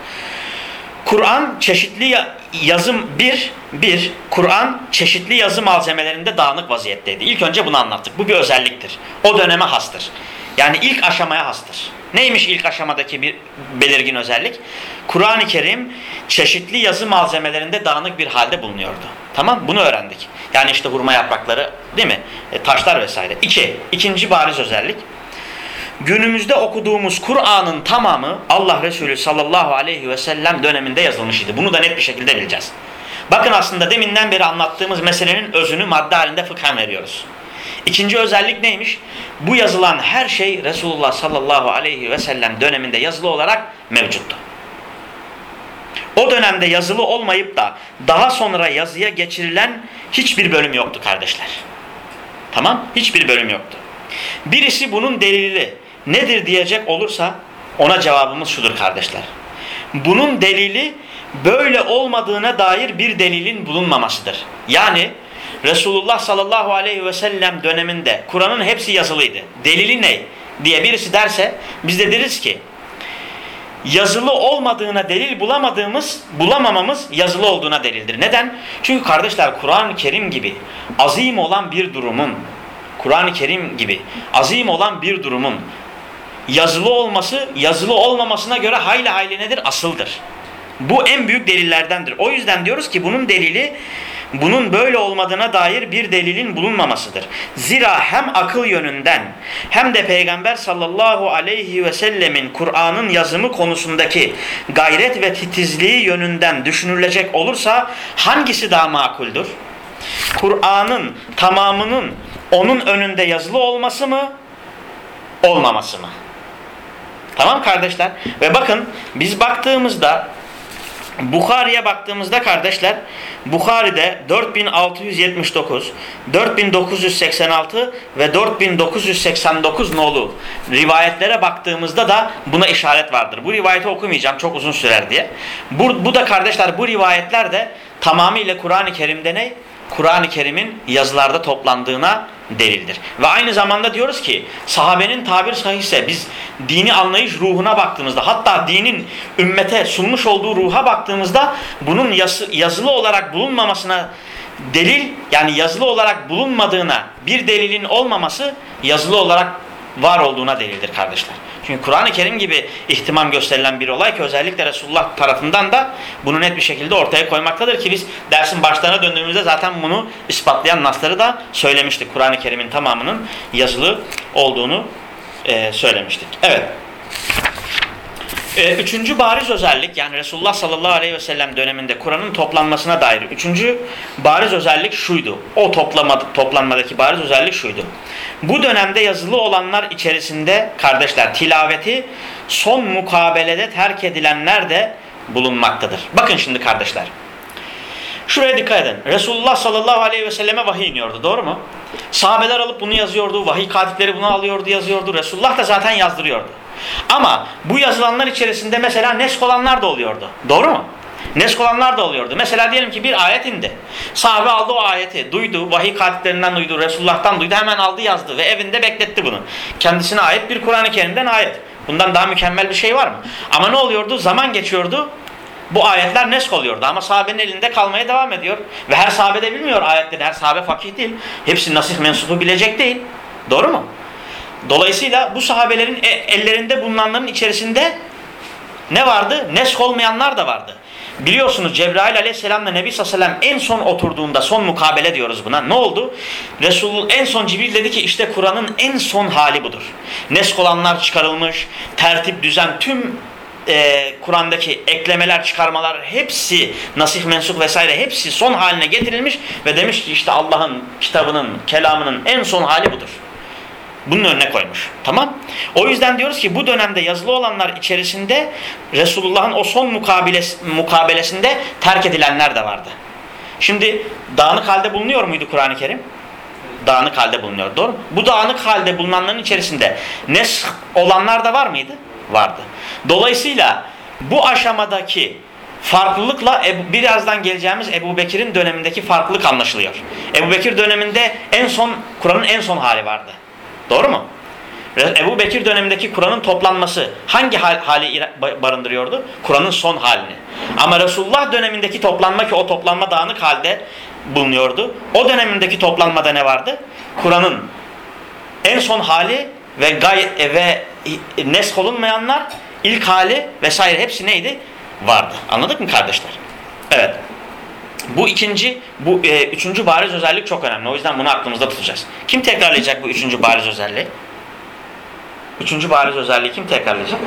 Kur'an çeşitli yazım bir, bir Kur'an çeşitli yazı malzemelerinde dağınık vaziyetteydi. İlk önce bunu anlattık. Bu bir özelliktir. O döneme hastır. Yani ilk aşamaya hastır. Neymiş ilk aşamadaki bir belirgin özellik? Kur'an-ı Kerim çeşitli yazı malzemelerinde dağınık bir halde bulunuyordu. Tamam Bunu öğrendik. Yani işte hurma yaprakları değil mi? E, taşlar vesaire. İki. İkinci bariz özellik günümüzde okuduğumuz Kur'an'ın tamamı Allah Resulü sallallahu aleyhi ve sellem döneminde yazılmış idi. Bunu da net bir şekilde bileceğiz. Bakın aslında deminden beri anlattığımız meselenin özünü madde halinde fıkhen veriyoruz. İkinci özellik neymiş? Bu yazılan her şey Resulullah sallallahu aleyhi ve sellem döneminde yazılı olarak mevcuttu. O dönemde yazılı olmayıp da daha sonra yazıya geçirilen hiçbir bölüm yoktu kardeşler. Tamam? Hiçbir bölüm yoktu. Birisi bunun delili nedir diyecek olursa ona cevabımız şudur kardeşler. Bunun delili böyle olmadığına dair bir delilin bulunmamasıdır. Yani Resulullah sallallahu aleyhi ve sellem döneminde Kur'an'ın hepsi yazılıydı. Delili ne diye birisi derse biz de deriz ki yazılı olmadığına delil bulamadığımız, bulamamamız yazılı olduğuna delildir. Neden? Çünkü kardeşler Kur'an-ı Kerim gibi azim olan bir durumun, Kur'an-ı Kerim gibi azim olan bir durumun yazılı olması, yazılı olmamasına göre hayli hayli nedir? Asıldır. Bu en büyük delillerdendir. O yüzden diyoruz ki bunun delili bunun böyle olmadığına dair bir delilin bulunmamasıdır. Zira hem akıl yönünden hem de Peygamber sallallahu aleyhi ve sellemin Kur'an'ın yazımı konusundaki gayret ve titizliği yönünden düşünülecek olursa hangisi daha makuldür? Kur'an'ın tamamının onun önünde yazılı olması mı? Olmaması mı? Tamam kardeşler? Ve bakın biz baktığımızda Bukhari'ye baktığımızda kardeşler Bukhari'de 4679, 4986 ve 4989 nolu rivayetlere baktığımızda da buna işaret vardır. Bu rivayeti okumayacağım çok uzun sürer diye. Bu, bu da kardeşler bu rivayetler de tamamıyla Kur'an-ı Kerim'de ne? Kur'an-ı Kerim'in yazılarda toplandığına delildir. Ve aynı zamanda diyoruz ki sahabenin tabir sahihse biz dini anlayış ruhuna baktığımızda hatta dinin ümmete sunmuş olduğu ruha baktığımızda bunun yazılı olarak bulunmamasına delil yani yazılı olarak bulunmadığına bir delilin olmaması yazılı olarak var olduğuna delildir kardeşler. Çünkü Kur'an-ı Kerim gibi ihtimam gösterilen bir olay ki özellikle Resulullah tarafından da bunu net bir şekilde ortaya koymaktadır ki biz dersin başlarına döndüğümüzde zaten bunu ispatlayan nasları da söylemiştik. Kur'an-ı Kerim'in tamamının yazılı olduğunu e, söylemiştik. Evet. Ee, üçüncü bariz özellik yani Resulullah sallallahu aleyhi ve sellem döneminde Kur'an'ın toplanmasına dair üçüncü bariz özellik şuydu. O toplama, toplanmadaki bariz özellik şuydu. Bu dönemde yazılı olanlar içerisinde kardeşler tilaveti son mukabelede terk edilenler de bulunmaktadır. Bakın şimdi kardeşler. Şuraya dikkat edin. Resulullah sallallahu aleyhi ve selleme vahiy iniyordu. Doğru mu? Sahabeler alıp bunu yazıyordu. Vahiy katipleri bunu alıyordu, yazıyordu. Resulullah da zaten yazdırıyordu. Ama bu yazılanlar içerisinde mesela nesk olanlar da oluyordu. Doğru mu? Nesk olanlar da oluyordu. Mesela diyelim ki bir ayet indi. Sahabe aldı o ayeti, duydu, vahiy katiplerinden duydu, Resulullah'tan duydu, hemen aldı yazdı ve evinde bekletti bunu. Kendisine ait bir Kur'an-ı Kerim'den ayet. Bundan daha mükemmel bir şey var mı? Ama ne oluyordu? Zaman geçiyordu. Bu ayetler nesk oluyordu ama sahabenin elinde kalmaya devam ediyor. Ve her sahabe de bilmiyor ayetleri. Her sahabe fakih değil. Hepsi nasih mensubu bilecek değil. Doğru mu? Dolayısıyla bu sahabelerin e, ellerinde bulunanların içerisinde ne vardı? Nesk olmayanlar da vardı. Biliyorsunuz Cebrail aleyhisselamla Nebi sallallahu aleyhi ve sellem en son oturduğunda son mukabele diyoruz buna. Ne oldu? Resul en son Cibril dedi ki işte Kur'an'ın en son hali budur. Nesk olanlar çıkarılmış, tertip, düzen tüm e, Kur'an'daki eklemeler, çıkarmalar hepsi nasih mensup vesaire hepsi son haline getirilmiş ve demiş ki işte Allah'ın kitabının, kelamının en son hali budur. Bunun önüne koymuş. Tamam. O yüzden diyoruz ki bu dönemde yazılı olanlar içerisinde Resulullah'ın o son mukabeles, mukabelesinde terk edilenler de vardı. Şimdi dağınık halde bulunuyor muydu Kur'an-ı Kerim? Dağınık halde bulunuyor. Doğru mu? Bu dağınık halde bulunanların içerisinde nesk olanlar da var mıydı? Vardı. Dolayısıyla bu aşamadaki farklılıkla birazdan geleceğimiz Ebu Bekir'in dönemindeki farklılık anlaşılıyor. Ebu Bekir döneminde en son Kur'an'ın en son hali vardı. Doğru mu? Ebu Bekir dönemindeki Kur'an'ın toplanması hangi hali barındırıyordu? Kur'an'ın son halini. Ama Resulullah dönemindeki toplanma ki o toplanma dağınık halde bulunuyordu. O dönemindeki toplanmada ne vardı? Kur'an'ın en son hali ve gay e, ve nesk olunmayanlar ilk hali vesaire hepsi neydi? Vardı. Anladık mı kardeşler? Evet. Bu ikinci, bu e, üçüncü bariz özellik çok önemli. O yüzden bunu aklımızda tutacağız. Kim tekrarlayacak bu üçüncü bariz özelliği? Üçüncü bariz özelliği kim tekrarlayacak?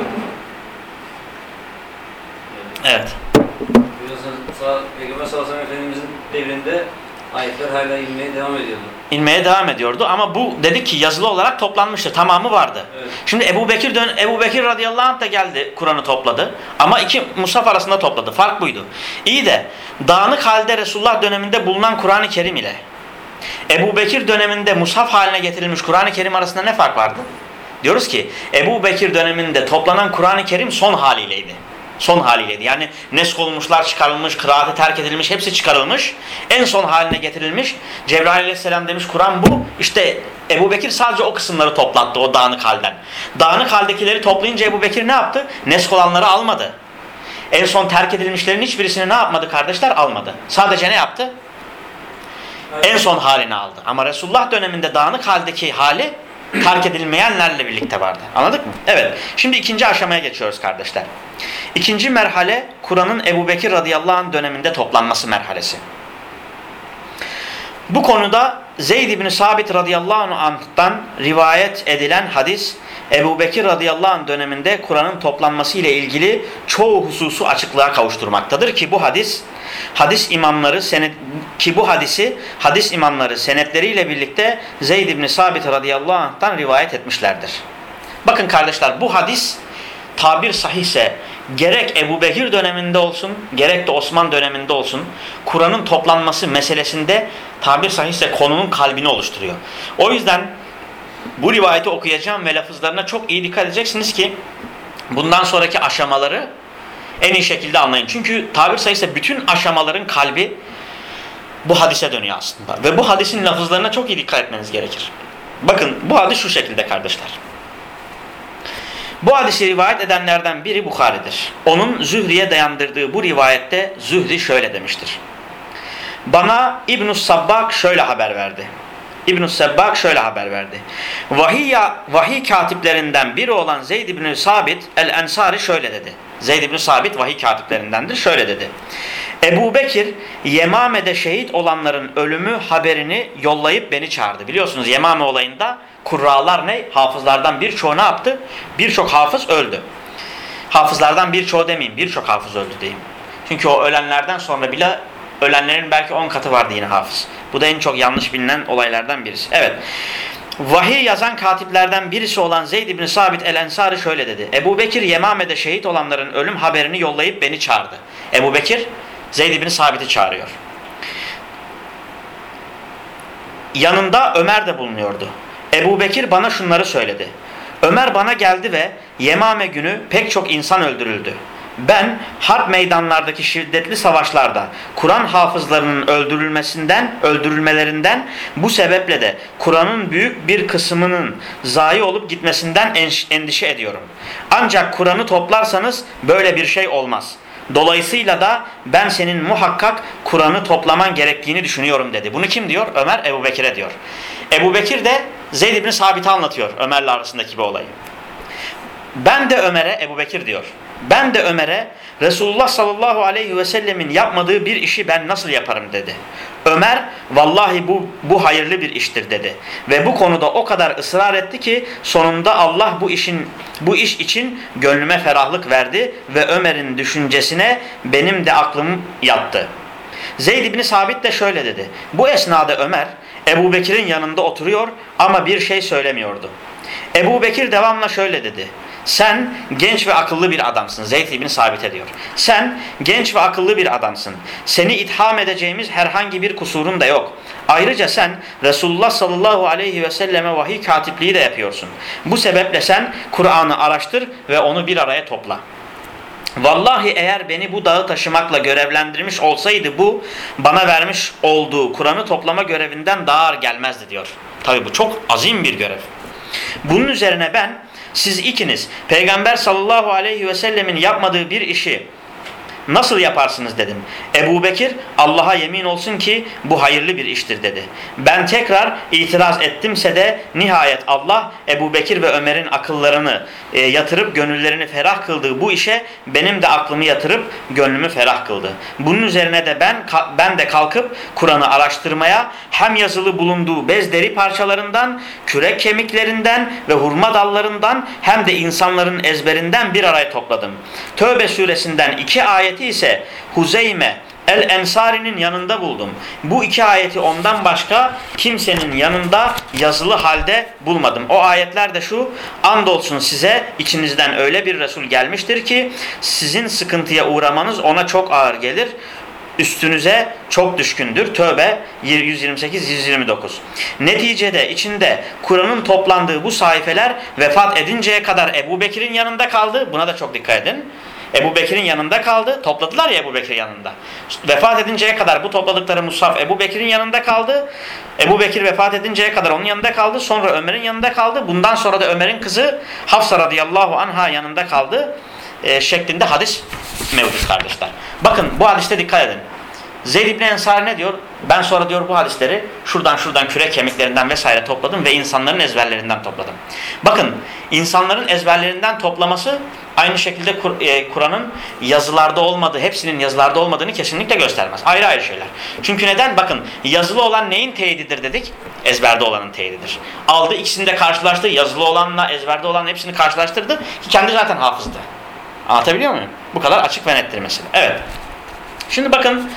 Evet. Peygamber sallallahu aleyhi devrinde ayetler hala inmeye devam ediyordu. İnmeye devam ediyordu ama bu dedik ki yazılı olarak toplanmıştı. Tamamı vardı. Evet. Şimdi Ebu Bekir dön Ebu Bekir radıyallahu anh da geldi Kur'an'ı topladı. Ama iki Musaf arasında topladı. Fark buydu. İyi de dağınık halde Resulullah döneminde bulunan Kur'an-ı Kerim ile Ebu Bekir döneminde Musaf haline getirilmiş Kur'an-ı Kerim arasında ne fark vardı? Diyoruz ki Ebu Bekir döneminde toplanan Kur'an-ı Kerim son haliyleydi. Son haliyleydi. Yani nesk olmuşlar çıkarılmış, kıraati terk edilmiş, hepsi çıkarılmış. En son haline getirilmiş. Cebrail aleyhisselam demiş Kur'an bu. İşte Ebu Bekir sadece o kısımları toplattı o dağınık halden. Dağınık haldekileri toplayınca Ebu Bekir ne yaptı? Nesk olanları almadı. En son terk edilmişlerin hiçbirisini ne yapmadı kardeşler? Almadı. Sadece ne yaptı? En son halini aldı. Ama Resulullah döneminde dağınık haldeki hali terk edilmeyenlerle birlikte vardı. Anladık mı? Evet. Şimdi ikinci aşamaya geçiyoruz kardeşler. İkinci merhale Kur'an'ın Ebu Bekir radıyallahu anh döneminde toplanması merhalesi. Bu konuda Zeyd ibn Sabit radıyallahu anh'tan rivayet edilen hadis Ebu Bekir radıyallahu anh döneminde Kur'an'ın toplanması ile ilgili çoğu hususu açıklığa kavuşturmaktadır ki bu hadis hadis imamları senet ki bu hadisi hadis imamları senetleriyle birlikte Zeyd ibn Sabit radıyallahu anh'tan rivayet etmişlerdir. Bakın kardeşler bu hadis tabir sahihse gerek Ebu Bekir döneminde olsun gerek de Osman döneminde olsun Kur'an'ın toplanması meselesinde tabir sahihse konunun kalbini oluşturuyor. O yüzden bu rivayeti okuyacağım ve lafızlarına çok iyi dikkat edeceksiniz ki bundan sonraki aşamaları en iyi şekilde anlayın. Çünkü tabir sayısı bütün aşamaların kalbi bu hadise dönüyor aslında. Ve bu hadisin lafızlarına çok iyi dikkat etmeniz gerekir. Bakın bu hadis şu şekilde kardeşler. Bu hadisi rivayet edenlerden biri Bukhari'dir. Onun Zühri'ye dayandırdığı bu rivayette Zühri şöyle demiştir. Bana İbn-i Sabbak şöyle haber verdi. İbn-i Sebbak şöyle haber verdi. Vahiy, vahiy katiplerinden biri olan Zeyd ibn Sabit el-Ensari şöyle dedi. Zeyd ibn Sabit vahiy katiplerindendir. Şöyle dedi. Ebu Bekir Yemame'de şehit olanların ölümü haberini yollayıp beni çağırdı. Biliyorsunuz Yemame olayında kurralar ne? Hafızlardan birçoğu ne yaptı? Birçok hafız öldü. Hafızlardan birçoğu demeyeyim. Birçok hafız öldü diyeyim. Çünkü o ölenlerden sonra bile ölenlerin belki 10 katı vardı yine hafız. Bu da en çok yanlış bilinen olaylardan birisi. Evet. Vahiy yazan katiplerden birisi olan Zeyd ibn Sabit el-Ensari şöyle dedi. Ebu Bekir Yemame'de şehit olanların ölüm haberini yollayıp beni çağırdı. Ebu Bekir Zeyd ibn Sabit'i çağırıyor. Yanında Ömer de bulunuyordu. Ebu Bekir bana şunları söyledi. Ömer bana geldi ve Yemame günü pek çok insan öldürüldü. Ben harp meydanlardaki şiddetli savaşlarda Kur'an hafızlarının öldürülmesinden, öldürülmelerinden bu sebeple de Kur'an'ın büyük bir kısmının zayi olup gitmesinden endişe ediyorum. Ancak Kur'an'ı toplarsanız böyle bir şey olmaz. Dolayısıyla da ben senin muhakkak Kur'an'ı toplaman gerektiğini düşünüyorum dedi. Bunu kim diyor? Ömer Ebu Bekir'e diyor. Ebu Bekir de Zeyd ibn Sabit'i anlatıyor Ömer'le arasındaki bir olayı. Ben de Ömer'e Ebu Bekir diyor. Ben de Ömer'e Resulullah sallallahu aleyhi ve sellemin yapmadığı bir işi ben nasıl yaparım dedi. Ömer vallahi bu, bu hayırlı bir iştir dedi. Ve bu konuda o kadar ısrar etti ki sonunda Allah bu işin bu iş için gönlüme ferahlık verdi ve Ömer'in düşüncesine benim de aklım yattı. Zeyd ibn Sabit de şöyle dedi. Bu esnada Ömer Ebu Bekir'in yanında oturuyor ama bir şey söylemiyordu. Ebu Bekir devamla şöyle dedi. Sen genç ve akıllı bir adamsın. Zeyd ibn Sabit ediyor. Sen genç ve akıllı bir adamsın. Seni itham edeceğimiz herhangi bir kusurun da yok. Ayrıca sen Resulullah sallallahu aleyhi ve selleme vahiy katipliği de yapıyorsun. Bu sebeple sen Kur'an'ı araştır ve onu bir araya topla. Vallahi eğer beni bu dağı taşımakla görevlendirmiş olsaydı bu bana vermiş olduğu Kur'an'ı toplama görevinden daha ağır gelmezdi diyor. Tabi bu çok azim bir görev. Bunun üzerine ben siz ikiniz Peygamber sallallahu aleyhi ve sellemin yapmadığı bir işi nasıl yaparsınız dedim. Ebu Bekir Allah'a yemin olsun ki bu hayırlı bir iştir dedi. Ben tekrar itiraz ettimse de nihayet Allah Ebu Bekir ve Ömer'in akıllarını e, yatırıp gönüllerini ferah kıldığı bu işe benim de aklımı yatırıp gönlümü ferah kıldı. Bunun üzerine de ben ben de kalkıp Kur'an'ı araştırmaya hem yazılı bulunduğu bez deri parçalarından, kürek kemiklerinden ve hurma dallarından hem de insanların ezberinden bir araya topladım. Tövbe suresinden iki ayet ayeti ise Huzeyme El-Ensari'nin yanında buldum. Bu iki ayeti ondan başka kimsenin yanında yazılı halde bulmadım. O ayetler de şu, andolsun size içinizden öyle bir Resul gelmiştir ki sizin sıkıntıya uğramanız ona çok ağır gelir. üstünüze çok düşkündür. Tövbe 128-129. Neticede içinde Kur'an'ın toplandığı bu sayfeler vefat edinceye kadar Ebu Bekir'in yanında kaldı. Buna da çok dikkat edin. Ebu Bekir'in yanında kaldı. Topladılar ya Ebu Bekir yanında. Vefat edinceye kadar bu topladıkları Musaf Ebu Bekir'in yanında kaldı. Ebu Bekir vefat edinceye kadar onun yanında kaldı. Sonra Ömer'in yanında kaldı. Bundan sonra da Ömer'in kızı Hafsa radıyallahu anha yanında kaldı. E, şeklinde hadis mevcut kardeşler. Bakın bu hadiste dikkat edin. Zeyd İbni Ensari ne diyor? Ben sonra diyor bu hadisleri şuradan şuradan kürek kemiklerinden vesaire topladım ve insanların ezberlerinden topladım. Bakın insanların ezberlerinden toplaması aynı şekilde e, Kur'an'ın yazılarda olmadığı, hepsinin yazılarda olmadığını kesinlikle göstermez. Ayrı ayrı şeyler. Çünkü neden? Bakın yazılı olan neyin teyididir dedik? Ezberde olanın teyididir. Aldı ikisini de karşılaştırdı. Yazılı olanla ezberde olan hepsini karşılaştırdı. Ki kendi zaten hafızdı. Anlatabiliyor muyum? Bu kadar açık ve nettir mesela. Evet. Şimdi bakın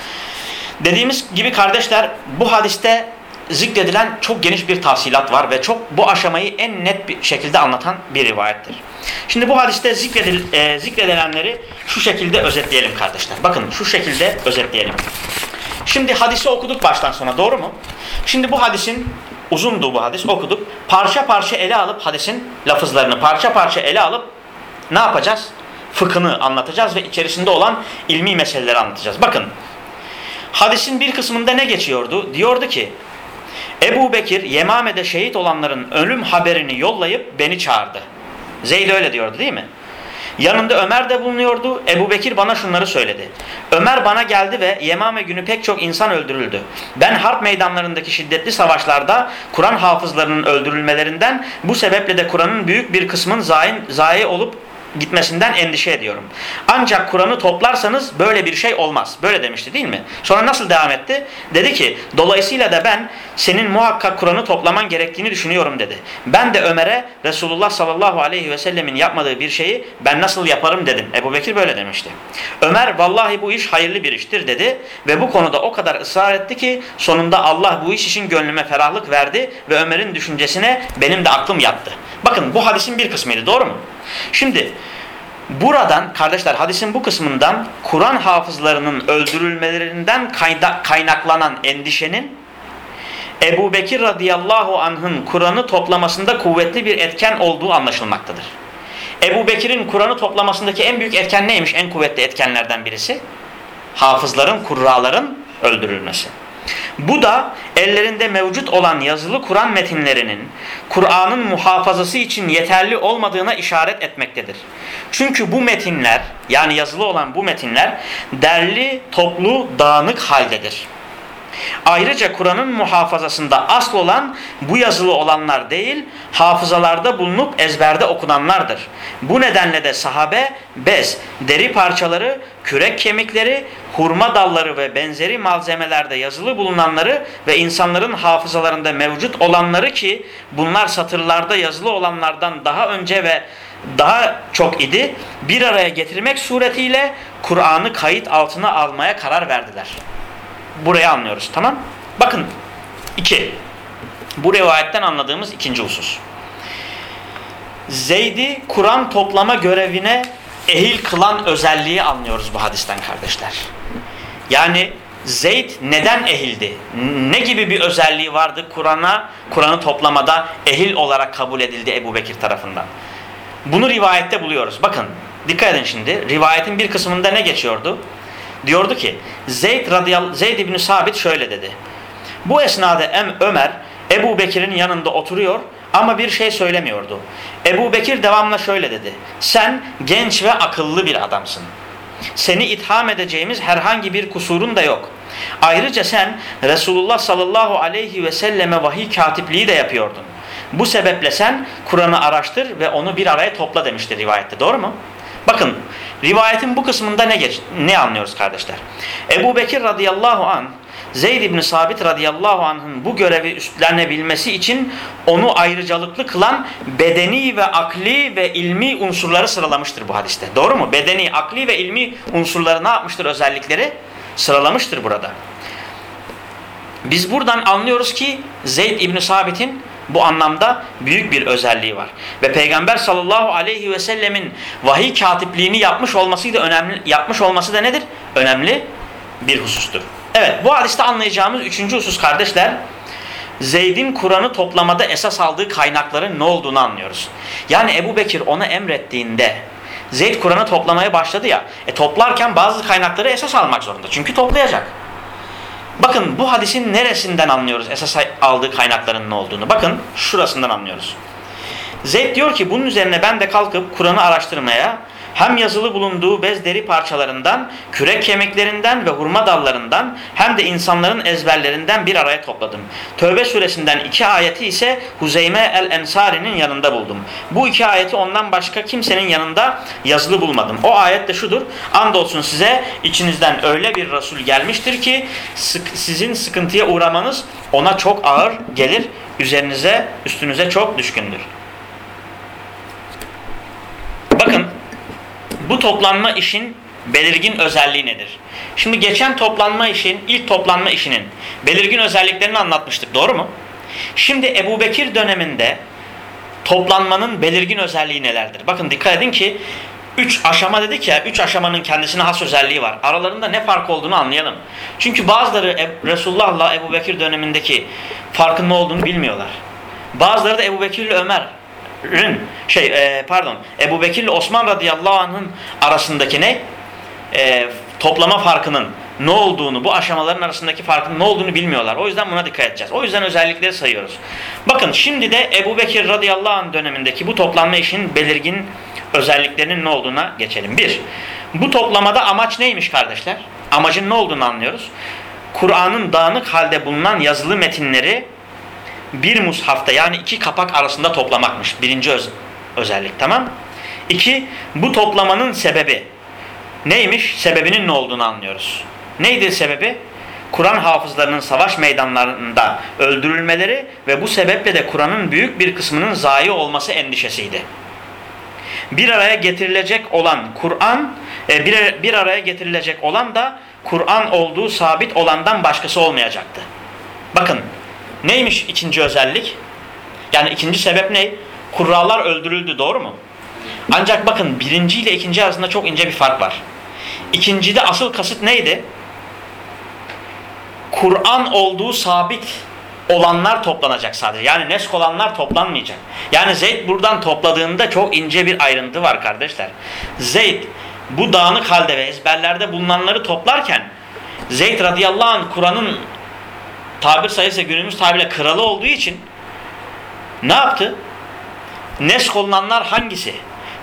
dediğimiz gibi kardeşler bu hadiste zikredilen çok geniş bir tafsilat var ve çok bu aşamayı en net bir şekilde anlatan bir rivayettir. Şimdi bu hadiste zikredil, e, zikredilenleri şu şekilde özetleyelim kardeşler. Bakın şu şekilde özetleyelim. Şimdi hadisi okuduk baştan sona doğru mu? Şimdi bu hadisin uzundu bu hadis okuduk. Parça parça ele alıp hadisin lafızlarını parça parça ele alıp ne yapacağız? Fıkhını anlatacağız ve içerisinde olan ilmi meseleleri anlatacağız. Bakın hadisin bir kısmında ne geçiyordu? Diyordu ki Ebu Bekir Yemame'de şehit olanların ölüm haberini yollayıp beni çağırdı. Zeyd öyle diyordu değil mi? Yanında Ömer de bulunuyordu. Ebu Bekir bana şunları söyledi. Ömer bana geldi ve Yemame günü pek çok insan öldürüldü. Ben harp meydanlarındaki şiddetli savaşlarda Kur'an hafızlarının öldürülmelerinden bu sebeple de Kur'an'ın büyük bir kısmının zayi, zayi olup gitmesinden endişe ediyorum. Ancak Kur'an'ı toplarsanız böyle bir şey olmaz. Böyle demişti değil mi? Sonra nasıl devam etti? Dedi ki dolayısıyla da ben senin muhakkak Kur'an'ı toplaman gerektiğini düşünüyorum dedi. Ben de Ömer'e Resulullah sallallahu aleyhi ve sellemin yapmadığı bir şeyi ben nasıl yaparım dedim. Ebu Bekir böyle demişti. Ömer vallahi bu iş hayırlı bir iştir dedi ve bu konuda o kadar ısrar etti ki sonunda Allah bu iş için gönlüme ferahlık verdi ve Ömer'in düşüncesine benim de aklım yattı. Bakın bu hadisin bir kısmıydı doğru mu? Şimdi buradan kardeşler hadisin bu kısmından Kur'an hafızlarının öldürülmelerinden kaynaklanan endişenin Ebu Bekir radıyallahu anh'ın Kur'an'ı toplamasında kuvvetli bir etken olduğu anlaşılmaktadır. Ebu Bekir'in Kur'an'ı toplamasındaki en büyük etken neymiş? En kuvvetli etkenlerden birisi hafızların, kurraların öldürülmesi. Bu da ellerinde mevcut olan yazılı Kur'an metinlerinin Kur'an'ın muhafazası için yeterli olmadığına işaret etmektedir. Çünkü bu metinler yani yazılı olan bu metinler derli, toplu, dağınık haldedir. Ayrıca Kur'an'ın muhafazasında asıl olan bu yazılı olanlar değil, hafızalarda bulunup ezberde okunanlardır. Bu nedenle de sahabe bez, deri parçaları, kürek kemikleri, hurma dalları ve benzeri malzemelerde yazılı bulunanları ve insanların hafızalarında mevcut olanları ki bunlar satırlarda yazılı olanlardan daha önce ve daha çok idi bir araya getirmek suretiyle Kur'an'ı kayıt altına almaya karar verdiler. Burayı anlıyoruz tamam. Bakın iki. Bu rivayetten anladığımız ikinci husus. Zeyd'i Kur'an toplama görevine ehil kılan özelliği anlıyoruz bu hadisten kardeşler. Yani Zeyd neden ehildi? Ne gibi bir özelliği vardı Kur'an'a, Kur'an'ı toplamada ehil olarak kabul edildi Ebu Bekir tarafından? Bunu rivayette buluyoruz. Bakın dikkat edin şimdi. Rivayetin bir kısmında ne geçiyordu? Diyordu ki Zeyd, radıyallahu, Zeyd ibn Sabit şöyle dedi. Bu esnada em Ömer Ebu Bekir'in yanında oturuyor ama bir şey söylemiyordu. Ebu Bekir devamla şöyle dedi. Sen genç ve akıllı bir adamsın. Seni itham edeceğimiz herhangi bir kusurun da yok. Ayrıca sen Resulullah sallallahu aleyhi ve selleme vahiy katipliği de yapıyordun. Bu sebeple sen Kur'an'ı araştır ve onu bir araya topla demiştir rivayette. Doğru mu? Bakın rivayetin bu kısmında ne geç ne anlıyoruz kardeşler? Ebu Bekir radıyallahu an Zeyd ibn Sabit radıyallahu anh'ın bu görevi üstlenebilmesi için onu ayrıcalıklı kılan bedeni ve akli ve ilmi unsurları sıralamıştır bu hadiste. Doğru mu? Bedeni, akli ve ilmi unsurları ne yapmıştır özellikleri? Sıralamıştır burada. Biz buradan anlıyoruz ki Zeyd ibn Sabit'in bu anlamda büyük bir özelliği var. Ve Peygamber sallallahu aleyhi ve sellemin vahiy katipliğini yapmış olması da önemli yapmış olması da nedir? Önemli bir husustur. Evet bu hadiste anlayacağımız üçüncü husus kardeşler Zeyd'in Kur'an'ı toplamada esas aldığı kaynakların ne olduğunu anlıyoruz. Yani Ebu Bekir ona emrettiğinde Zeyd Kur'an'ı toplamaya başladı ya e toplarken bazı kaynakları esas almak zorunda. Çünkü toplayacak. Bakın bu hadisin neresinden anlıyoruz esas aldığı kaynakların ne olduğunu. Bakın şurasından anlıyoruz. Zeyd diyor ki bunun üzerine ben de kalkıp Kur'an'ı araştırmaya hem yazılı bulunduğu bez deri parçalarından, kürek kemiklerinden ve hurma dallarından hem de insanların ezberlerinden bir araya topladım. Tövbe suresinden iki ayeti ise Huzeyme el-Ensari'nin yanında buldum. Bu iki ayeti ondan başka kimsenin yanında yazılı bulmadım. O ayet de şudur. Andolsun size içinizden öyle bir Resul gelmiştir ki sizin sıkıntıya uğramanız ona çok ağır gelir. Üzerinize, üstünüze çok düşkündür. Bakın bu toplanma işin belirgin özelliği nedir? Şimdi geçen toplanma işin, ilk toplanma işinin belirgin özelliklerini anlatmıştık doğru mu? Şimdi Ebu Bekir döneminde toplanmanın belirgin özelliği nelerdir? Bakın dikkat edin ki üç aşama dedik ya, üç aşamanın kendisine has özelliği var. Aralarında ne fark olduğunu anlayalım. Çünkü bazıları Resulullah'la Ebu Bekir dönemindeki farkın ne olduğunu bilmiyorlar. Bazıları da Ebu Bekir ile Ömer şey e, pardon Ebu Bekir ile Osman radıyallahu anh'ın arasındaki ne? E, toplama farkının ne olduğunu, bu aşamaların arasındaki farkın ne olduğunu bilmiyorlar. O yüzden buna dikkat edeceğiz. O yüzden özellikleri sayıyoruz. Bakın şimdi de Ebu Bekir radıyallahu anh dönemindeki bu toplanma işin belirgin özelliklerinin ne olduğuna geçelim. Bir, bu toplamada amaç neymiş kardeşler? Amacın ne olduğunu anlıyoruz. Kur'an'ın dağınık halde bulunan yazılı metinleri bir mushafta yani iki kapak arasında toplamakmış. Birinci öz özellik tamam. İki, bu toplamanın sebebi neymiş? Sebebinin ne olduğunu anlıyoruz. Neydi sebebi? Kur'an hafızlarının savaş meydanlarında öldürülmeleri ve bu sebeple de Kur'an'ın büyük bir kısmının zayi olması endişesiydi. Bir araya getirilecek olan Kur'an, e, bir, bir araya getirilecek olan da Kur'an olduğu sabit olandan başkası olmayacaktı. Bakın Neymiş ikinci özellik? Yani ikinci sebep ne? Kurralar öldürüldü doğru mu? Ancak bakın birinci ile ikinci arasında çok ince bir fark var. İkincide asıl kasıt neydi? Kur'an olduğu sabit olanlar toplanacak sadece. Yani nesk olanlar toplanmayacak. Yani Zeyd buradan topladığında çok ince bir ayrıntı var kardeşler. Zeyd bu dağınık halde ve ezberlerde bulunanları toplarken Zeyd radıyallahu anh Kur'an'ın tabir sayısı günümüz tabirle kralı olduğu için ne yaptı? Nesk olunanlar hangisi?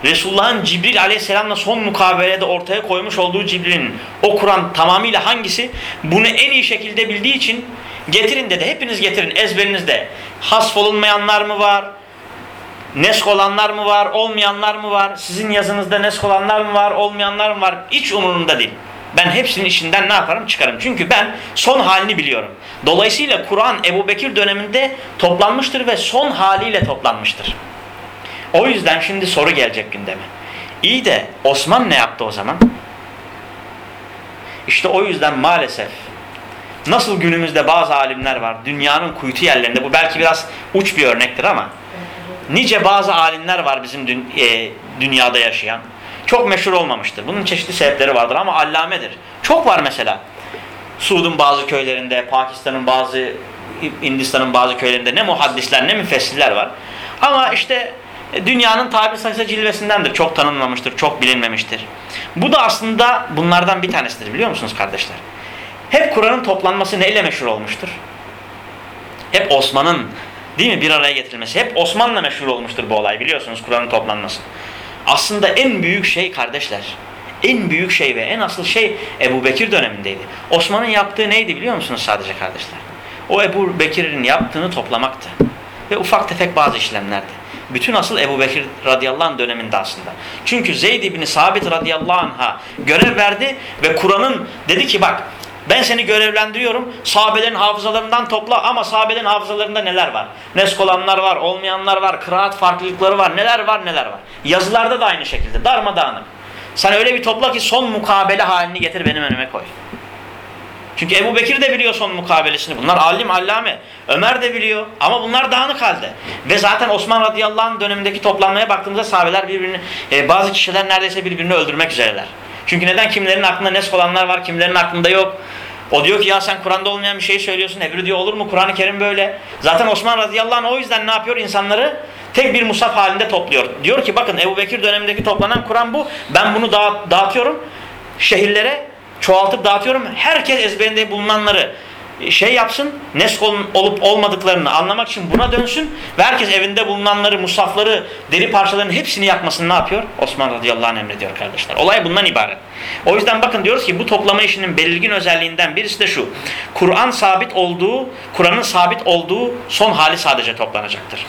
Resulullah'ın Cibril aleyhisselamla son mukabelede ortaya koymuş olduğu Cibril'in o Kur'an tamamıyla hangisi? Bunu en iyi şekilde bildiği için getirin dedi. Hepiniz getirin ezberinizde. Hasfolunmayanlar mı var? Nesk olanlar mı var? Olmayanlar mı var? Sizin yazınızda nesk olanlar mı var? Olmayanlar mı var? Hiç umurumda değil. Ben hepsinin içinden ne yaparım? Çıkarım. Çünkü ben son halini biliyorum. Dolayısıyla Kur'an Ebu Bekir döneminde toplanmıştır ve son haliyle toplanmıştır. O yüzden şimdi soru gelecek gündeme. İyi de Osman ne yaptı o zaman? İşte o yüzden maalesef nasıl günümüzde bazı alimler var dünyanın kuytu yerlerinde bu belki biraz uç bir örnektir ama nice bazı alimler var bizim e, dünyada yaşayan çok meşhur olmamıştır. Bunun çeşitli sebepleri vardır ama allamedir. Çok var mesela. Suud'un bazı köylerinde, Pakistan'ın bazı, Hindistan'ın bazı köylerinde ne muhaddisler ne müfessirler var. Ama işte dünyanın tabir sayısı cilvesindendir. Çok tanınmamıştır, çok bilinmemiştir. Bu da aslında bunlardan bir tanesidir biliyor musunuz kardeşler? Hep Kur'an'ın toplanması neyle meşhur olmuştur? Hep Osman'ın değil mi bir araya getirilmesi. Hep Osman'la meşhur olmuştur bu olay biliyorsunuz Kur'an'ın toplanması. Aslında en büyük şey kardeşler, en büyük şey ve en asıl şey Ebu Bekir dönemindeydi. Osman'ın yaptığı neydi biliyor musunuz sadece kardeşler? O Ebu Bekir'in yaptığını toplamaktı. Ve ufak tefek bazı işlemlerdi. Bütün asıl Ebu Bekir radıyallahu anh döneminde aslında. Çünkü Zeyd ibni Sabit radıyallahu anh'a görev verdi ve Kur'an'ın dedi ki bak ben seni görevlendiriyorum. Sahabelerin hafızalarından topla ama sahabelerin hafızalarında neler var? Nesk olanlar var, olmayanlar var, kıraat farklılıkları var, neler var neler var. Yazılarda da aynı şekilde darmadağınık. Sen öyle bir topla ki son mukabele halini getir benim önüme koy. Çünkü Ebu Bekir de biliyor son mukabelesini. Bunlar alim, allame. Ömer de biliyor. Ama bunlar dağınık halde. Ve zaten Osman radıyallahu anh dönemindeki toplanmaya baktığımızda sahabeler birbirini, e, bazı kişiler neredeyse birbirini öldürmek üzereler. Çünkü neden? Kimlerin aklında nesk olanlar var, kimlerin aklında yok. O diyor ki ya sen Kur'an'da olmayan bir şey söylüyorsun. Öbürü diyor olur mu Kur'an-ı Kerim böyle. Zaten Osman radıyallahu anh o yüzden ne yapıyor? İnsanları tek bir musaf halinde topluyor. Diyor ki bakın Ebu Bekir dönemindeki toplanan Kur'an bu. Ben bunu dağıt, dağıtıyorum. Şehirlere çoğaltıp dağıtıyorum. Herkes ezberinde bulunanları şey yapsın, nesk olup olmadıklarını anlamak için buna dönsün ve herkes evinde bulunanları, musafları, deri parçalarının hepsini yakmasını ne yapıyor? Osman radıyallahu anh emrediyor kardeşler. Olay bundan ibaret. O yüzden bakın diyoruz ki bu toplama işinin belirgin özelliğinden birisi de şu. Kur'an sabit olduğu, Kur'an'ın sabit olduğu son hali sadece toplanacaktır.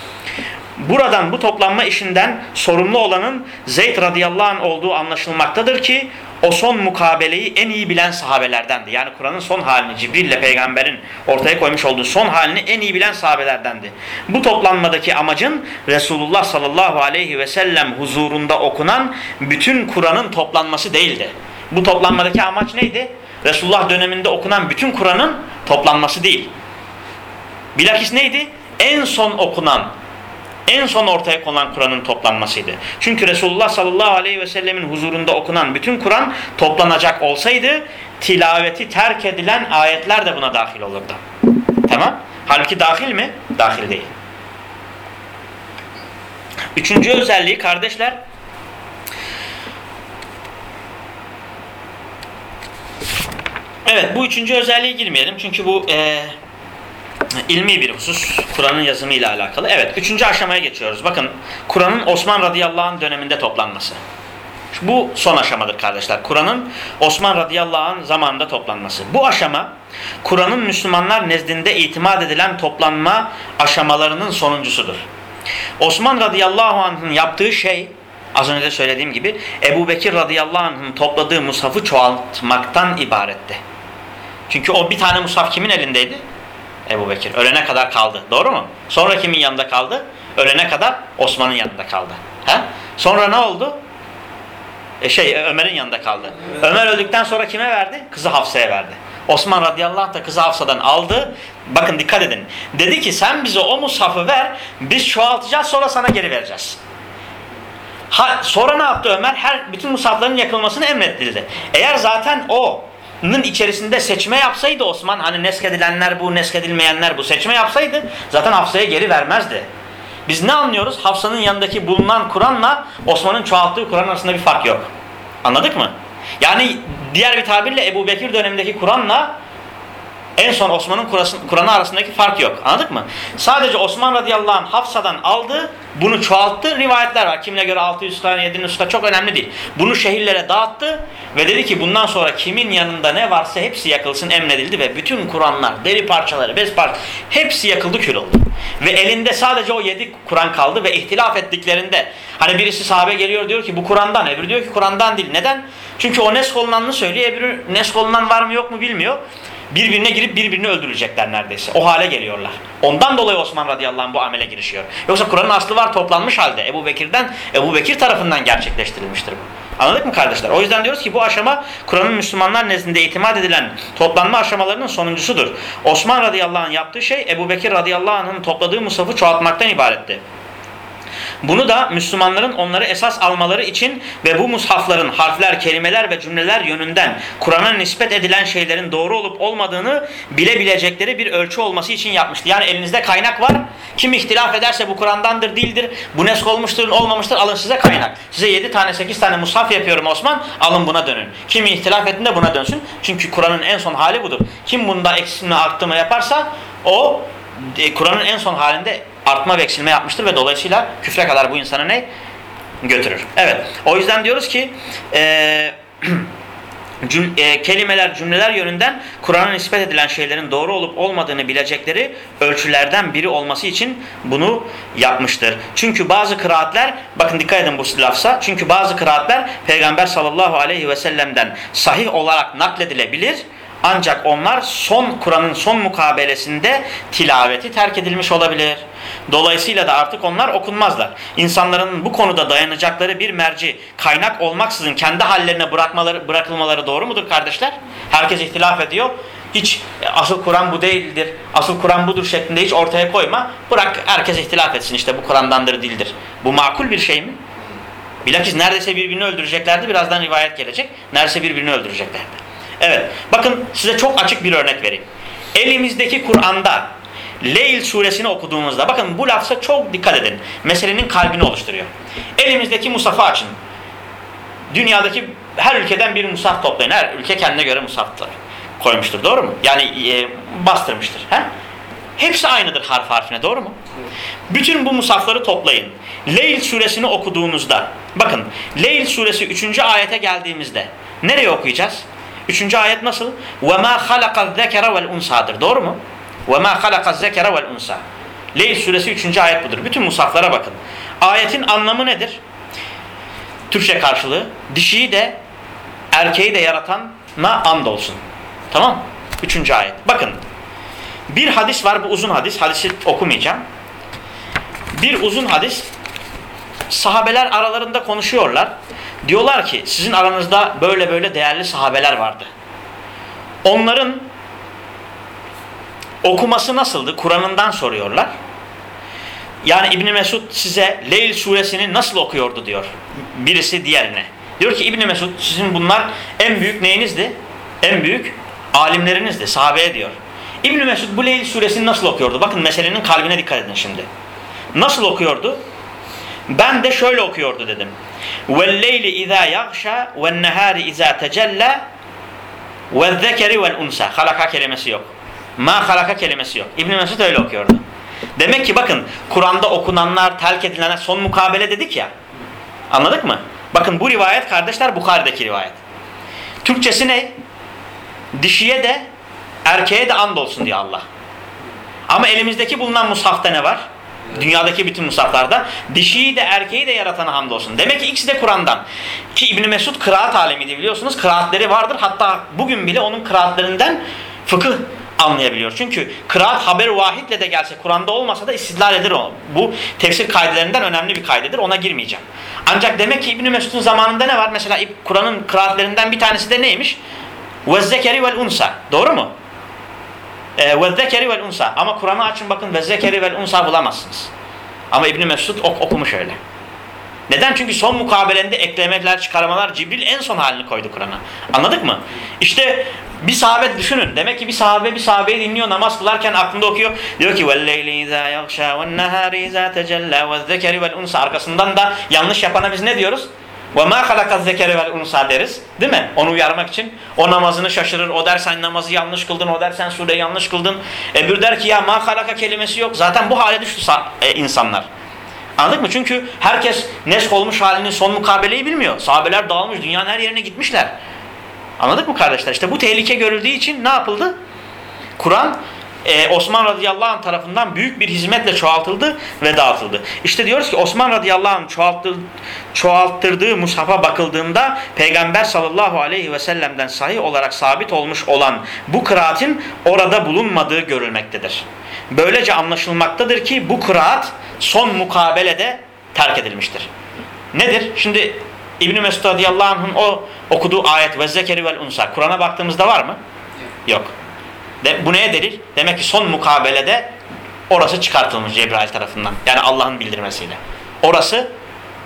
Buradan bu toplanma işinden sorumlu olanın Zeyd radıyallahu anh olduğu anlaşılmaktadır ki o son mukabeleyi en iyi bilen sahabelerdendi. Yani Kur'an'ın son halini Cibril ile peygamberin ortaya koymuş olduğu son halini en iyi bilen sahabelerdendi. Bu toplanmadaki amacın Resulullah sallallahu aleyhi ve sellem huzurunda okunan bütün Kur'an'ın toplanması değildi. Bu toplanmadaki amaç neydi? Resulullah döneminde okunan bütün Kur'an'ın toplanması değil. Bilakis neydi? En son okunan en son ortaya konan Kur'an'ın toplanmasıydı. Çünkü Resulullah sallallahu aleyhi ve sellemin huzurunda okunan bütün Kur'an toplanacak olsaydı tilaveti terk edilen ayetler de buna dahil olurdu. Tamam? Halbuki dahil mi? Dahil değil. Üçüncü özelliği kardeşler Evet bu üçüncü özelliğe girmeyelim. Çünkü bu e, ilmi bir husus. Kur'an'ın yazımı ile alakalı. Evet üçüncü aşamaya geçiyoruz. Bakın Kur'an'ın Osman radıyallahu anh döneminde toplanması. Bu son aşamadır kardeşler. Kur'an'ın Osman radıyallahu anh zamanında toplanması. Bu aşama Kur'an'ın Müslümanlar nezdinde itimat edilen toplanma aşamalarının sonuncusudur. Osman radıyallahu anh'ın yaptığı şey az önce söylediğim gibi Ebu Bekir radıyallahu anh'ın topladığı mushafı çoğaltmaktan ibaretti. Çünkü o bir tane mushaf kimin elindeydi? Ebu Bekir. Ölene kadar kaldı. Doğru mu? Sonra kimin yanında kaldı? Ölene kadar Osman'ın yanında kaldı. He? Sonra ne oldu? E şey Ömer'in yanında kaldı. Ömer öldükten sonra kime verdi? Kızı Hafsa'ya verdi. Osman radıyallahu anh da kızı Hafsa'dan aldı. Bakın dikkat edin. Dedi ki sen bize o mushafı ver. Biz çoğaltacağız sonra sana geri vereceğiz. Ha, sonra ne yaptı Ömer? Her bütün musafların yakılmasını emrettirdi. Eğer zaten o nın içerisinde seçme yapsaydı Osman hani neskedilenler bu neskedilmeyenler bu seçme yapsaydı zaten Hafsa'ya geri vermezdi. Biz ne anlıyoruz? Hafsa'nın yanındaki bulunan Kur'an'la Osman'ın çoğalttığı Kur'an arasında bir fark yok. Anladık mı? Yani diğer bir tabirle Ebu Bekir dönemindeki Kur'an'la en son Osman'ın Kur'an'ı arasındaki fark yok. Anladık mı? Sadece Osman radıyallahu anh Hafsa'dan aldı, bunu çoğalttı. Rivayetler var. Kimine göre 600 tane, 700 tane çok önemli değil. Bunu şehirlere dağıttı ve dedi ki bundan sonra kimin yanında ne varsa hepsi yakılsın emredildi ve bütün Kur'anlar, deri parçaları, bez parçaları hepsi yakıldı kül oldu. Ve elinde sadece o 7 Kur'an kaldı ve ihtilaf ettiklerinde hani birisi sahabe geliyor diyor ki bu Kur'an'dan, öbürü diyor ki Kur'an'dan değil. Neden? Çünkü o nesk olunanını söylüyor, öbürü nesk olunan var mı yok mu bilmiyor birbirine girip birbirini öldürecekler neredeyse. O hale geliyorlar. Ondan dolayı Osman radıyallahu anh bu amele girişiyor. Yoksa Kur'an'ın aslı var toplanmış halde. Ebu Bekir'den, Ebu Bekir tarafından gerçekleştirilmiştir bu. Anladık mı kardeşler? O yüzden diyoruz ki bu aşama Kur'an'ın Müslümanlar nezdinde itimat edilen toplanma aşamalarının sonuncusudur. Osman radıyallahu anh yaptığı şey Ebu Bekir radıyallahu anh'ın topladığı musafı çoğaltmaktan ibaretti. Bunu da Müslümanların onları esas almaları için ve bu mushafların harfler, kelimeler ve cümleler yönünden Kur'an'a nispet edilen şeylerin doğru olup olmadığını bilebilecekleri bir ölçü olması için yapmıştı. Yani elinizde kaynak var. Kim ihtilaf ederse bu Kur'an'dandır, değildir. Bu nesk olmuştur, olmamıştır. Alın size kaynak. Size 7 tane, 8 tane mushaf yapıyorum Osman. Alın buna dönün. Kim ihtilaf ettiğinde buna dönsün. Çünkü Kur'an'ın en son hali budur. Kim bunda eksilme arttırma yaparsa o e, Kur'an'ın en son halinde artma ve eksilme yapmıştır ve dolayısıyla küfre kadar bu insanı ne? Götürür. Evet. O yüzden diyoruz ki e, cüm, e, kelimeler, cümleler yönünden Kur'an'a nispet edilen şeylerin doğru olup olmadığını bilecekleri ölçülerden biri olması için bunu yapmıştır. Çünkü bazı kıraatler, bakın dikkat edin bu lafza, çünkü bazı kıraatler Peygamber sallallahu aleyhi ve sellem'den sahih olarak nakledilebilir ancak onlar son Kur'an'ın son mukabelesinde tilaveti terk edilmiş olabilir. Dolayısıyla da artık onlar okunmazlar. İnsanların bu konuda dayanacakları bir merci kaynak olmaksızın kendi hallerine bırakmaları, bırakılmaları doğru mudur kardeşler? Herkes ihtilaf ediyor. Hiç e, asıl Kur'an bu değildir, asıl Kur'an budur şeklinde hiç ortaya koyma. Bırak herkes ihtilaf etsin işte bu Kur'an'dandır değildir. Bu makul bir şey mi? Bilakis neredeyse birbirini öldüreceklerdi. Birazdan rivayet gelecek. Neredeyse birbirini öldüreceklerdi. Evet. Bakın size çok açık bir örnek vereyim. Elimizdeki Kur'an'da Leyl suresini okuduğumuzda bakın bu lafza çok dikkat edin. Meselenin kalbini oluşturuyor. Elimizdeki musafı açın. Dünyadaki her ülkeden bir musaf toplayın. Her ülke kendine göre musaf koymuştur. Doğru mu? Yani e, bastırmıştır. He? Hepsi aynıdır harf harfine. Doğru mu? Bütün bu musafları toplayın. Leyl suresini okuduğunuzda bakın Leyl suresi 3. ayete geldiğimizde nereye okuyacağız? 3. ayet nasıl? وَمَا خَلَقَ الذَّكَرَ وَالْاُنْسَاdır. Doğru mu? Ve ma halaka zekere vel. Leyl suresi 3. ayet budur. Bütün musaflara bakın. Ayetin anlamı nedir? Türkçe karşılığı. Dişiyi de erkeği de yaratana and olsun. Tamam mı? 3. ayet. Bakın. Bir hadis var bu uzun hadis. Hadisi okumayacağım. Bir uzun hadis. Sahabeler aralarında konuşuyorlar. Diyorlar ki sizin aranızda böyle böyle değerli sahabeler vardı. Onların okuması nasıldı? Kur'an'ından soruyorlar. Yani İbni Mesud size Leyl suresini nasıl okuyordu diyor. Birisi diğerine. Diyor ki İbni Mesud sizin bunlar en büyük neyinizdi? En büyük alimlerinizdi. Sahabeye diyor. İbni Mesud bu Leyl suresini nasıl okuyordu? Bakın meselenin kalbine dikkat edin şimdi. Nasıl okuyordu? Ben de şöyle okuyordu dedim. وَالْلَيْلِ اِذَا يَغْشَى وَالنَّهَارِ اِذَا تَجَلَّى وَالذَّكَرِ وَالْاُنْسَى Halaka kelimesi yok. Ma halaka kelimesi yok. İbn Mesud öyle okuyordu. Demek ki bakın Kur'an'da okunanlar, terk edilenler son mukabele dedik ya. Anladık mı? Bakın bu rivayet kardeşler Bukhari'deki rivayet. Türkçesi ne? Dişiye de erkeğe de and olsun diyor Allah. Ama elimizdeki bulunan mushafta ne var? Dünyadaki bütün musaflarda dişiyi de erkeği de yaratana hamdolsun. Demek ki ikisi de Kur'an'dan. Ki İbn Mesud kıraat alemiydi biliyorsunuz. Kıraatleri vardır. Hatta bugün bile onun kıraatlerinden fıkıh anlayabiliyor. Çünkü kıraat haber vahitle de gelse Kur'an'da olmasa da istidlal edir o. Bu tefsir kaidelerinden önemli bir kaydedir. Ona girmeyeceğim. Ancak demek ki İbn Mesud'un zamanında ne var? Mesela Kur'an'ın kıraatlerinden bir tanesi de neymiş? Vezzekeri vel unsa. Doğru mu? Ve zekeri vel unsa. Ama Kur'an'ı açın bakın ve vel unsa bulamazsınız. Ama İbn Mesud ok okumuş öyle. Neden? Çünkü son mukabelende eklemeler, çıkarmalar Cibril en son halini koydu Kur'an'a. Anladık mı? İşte bir sahabe düşünün. Demek ki bir sahabe bir sahabeyi dinliyor namaz kılarken aklında okuyor. Diyor ki وَالْلَيْلِ اِذَا يَغْشَى وَالنَّهَارِ اِذَا تَجَلَّى وَالذَّكَرِ وَالْاُنْسَى Arkasından da yanlış yapana biz ne diyoruz? وَمَا خَلَقَ الذَّكَرِ وَالْاُنْسَى deriz. Değil mi? Onu uyarmak için. O namazını şaşırır. O der sen namazı yanlış kıldın. O der sen sureyi yanlış kıldın. Ebür der ki ya ma halaka kelimesi yok. Zaten bu hale düştü e, insanlar. Anladık mı? Çünkü herkes nesk olmuş halinin son mukabeleyi bilmiyor. Sahabeler dağılmış. Dünyanın her yerine gitmişler. Anladık mı kardeşler? İşte bu tehlike görüldüğü için ne yapıldı? Kur'an e, Osman radıyallahu anh tarafından büyük bir hizmetle çoğaltıldı ve dağıtıldı. İşte diyoruz ki Osman radıyallahu anh çoğalttır, çoğalttırdığı mushafa bakıldığında Peygamber sallallahu aleyhi ve sellem'den sahih olarak sabit olmuş olan bu kıraatin orada bulunmadığı görülmektedir. Böylece anlaşılmaktadır ki bu kıraat son mukabelede terk edilmiştir. Nedir? Şimdi İbn-i Mesud radıyallahu anh'ın o okuduğu ayet ve zekeri vel unsa Kur'an'a baktığımızda var mı? Yok. De, bu neye delil? Demek ki son mukabelede orası çıkartılmış Cebrail tarafından. Yani Allah'ın bildirmesiyle. Orası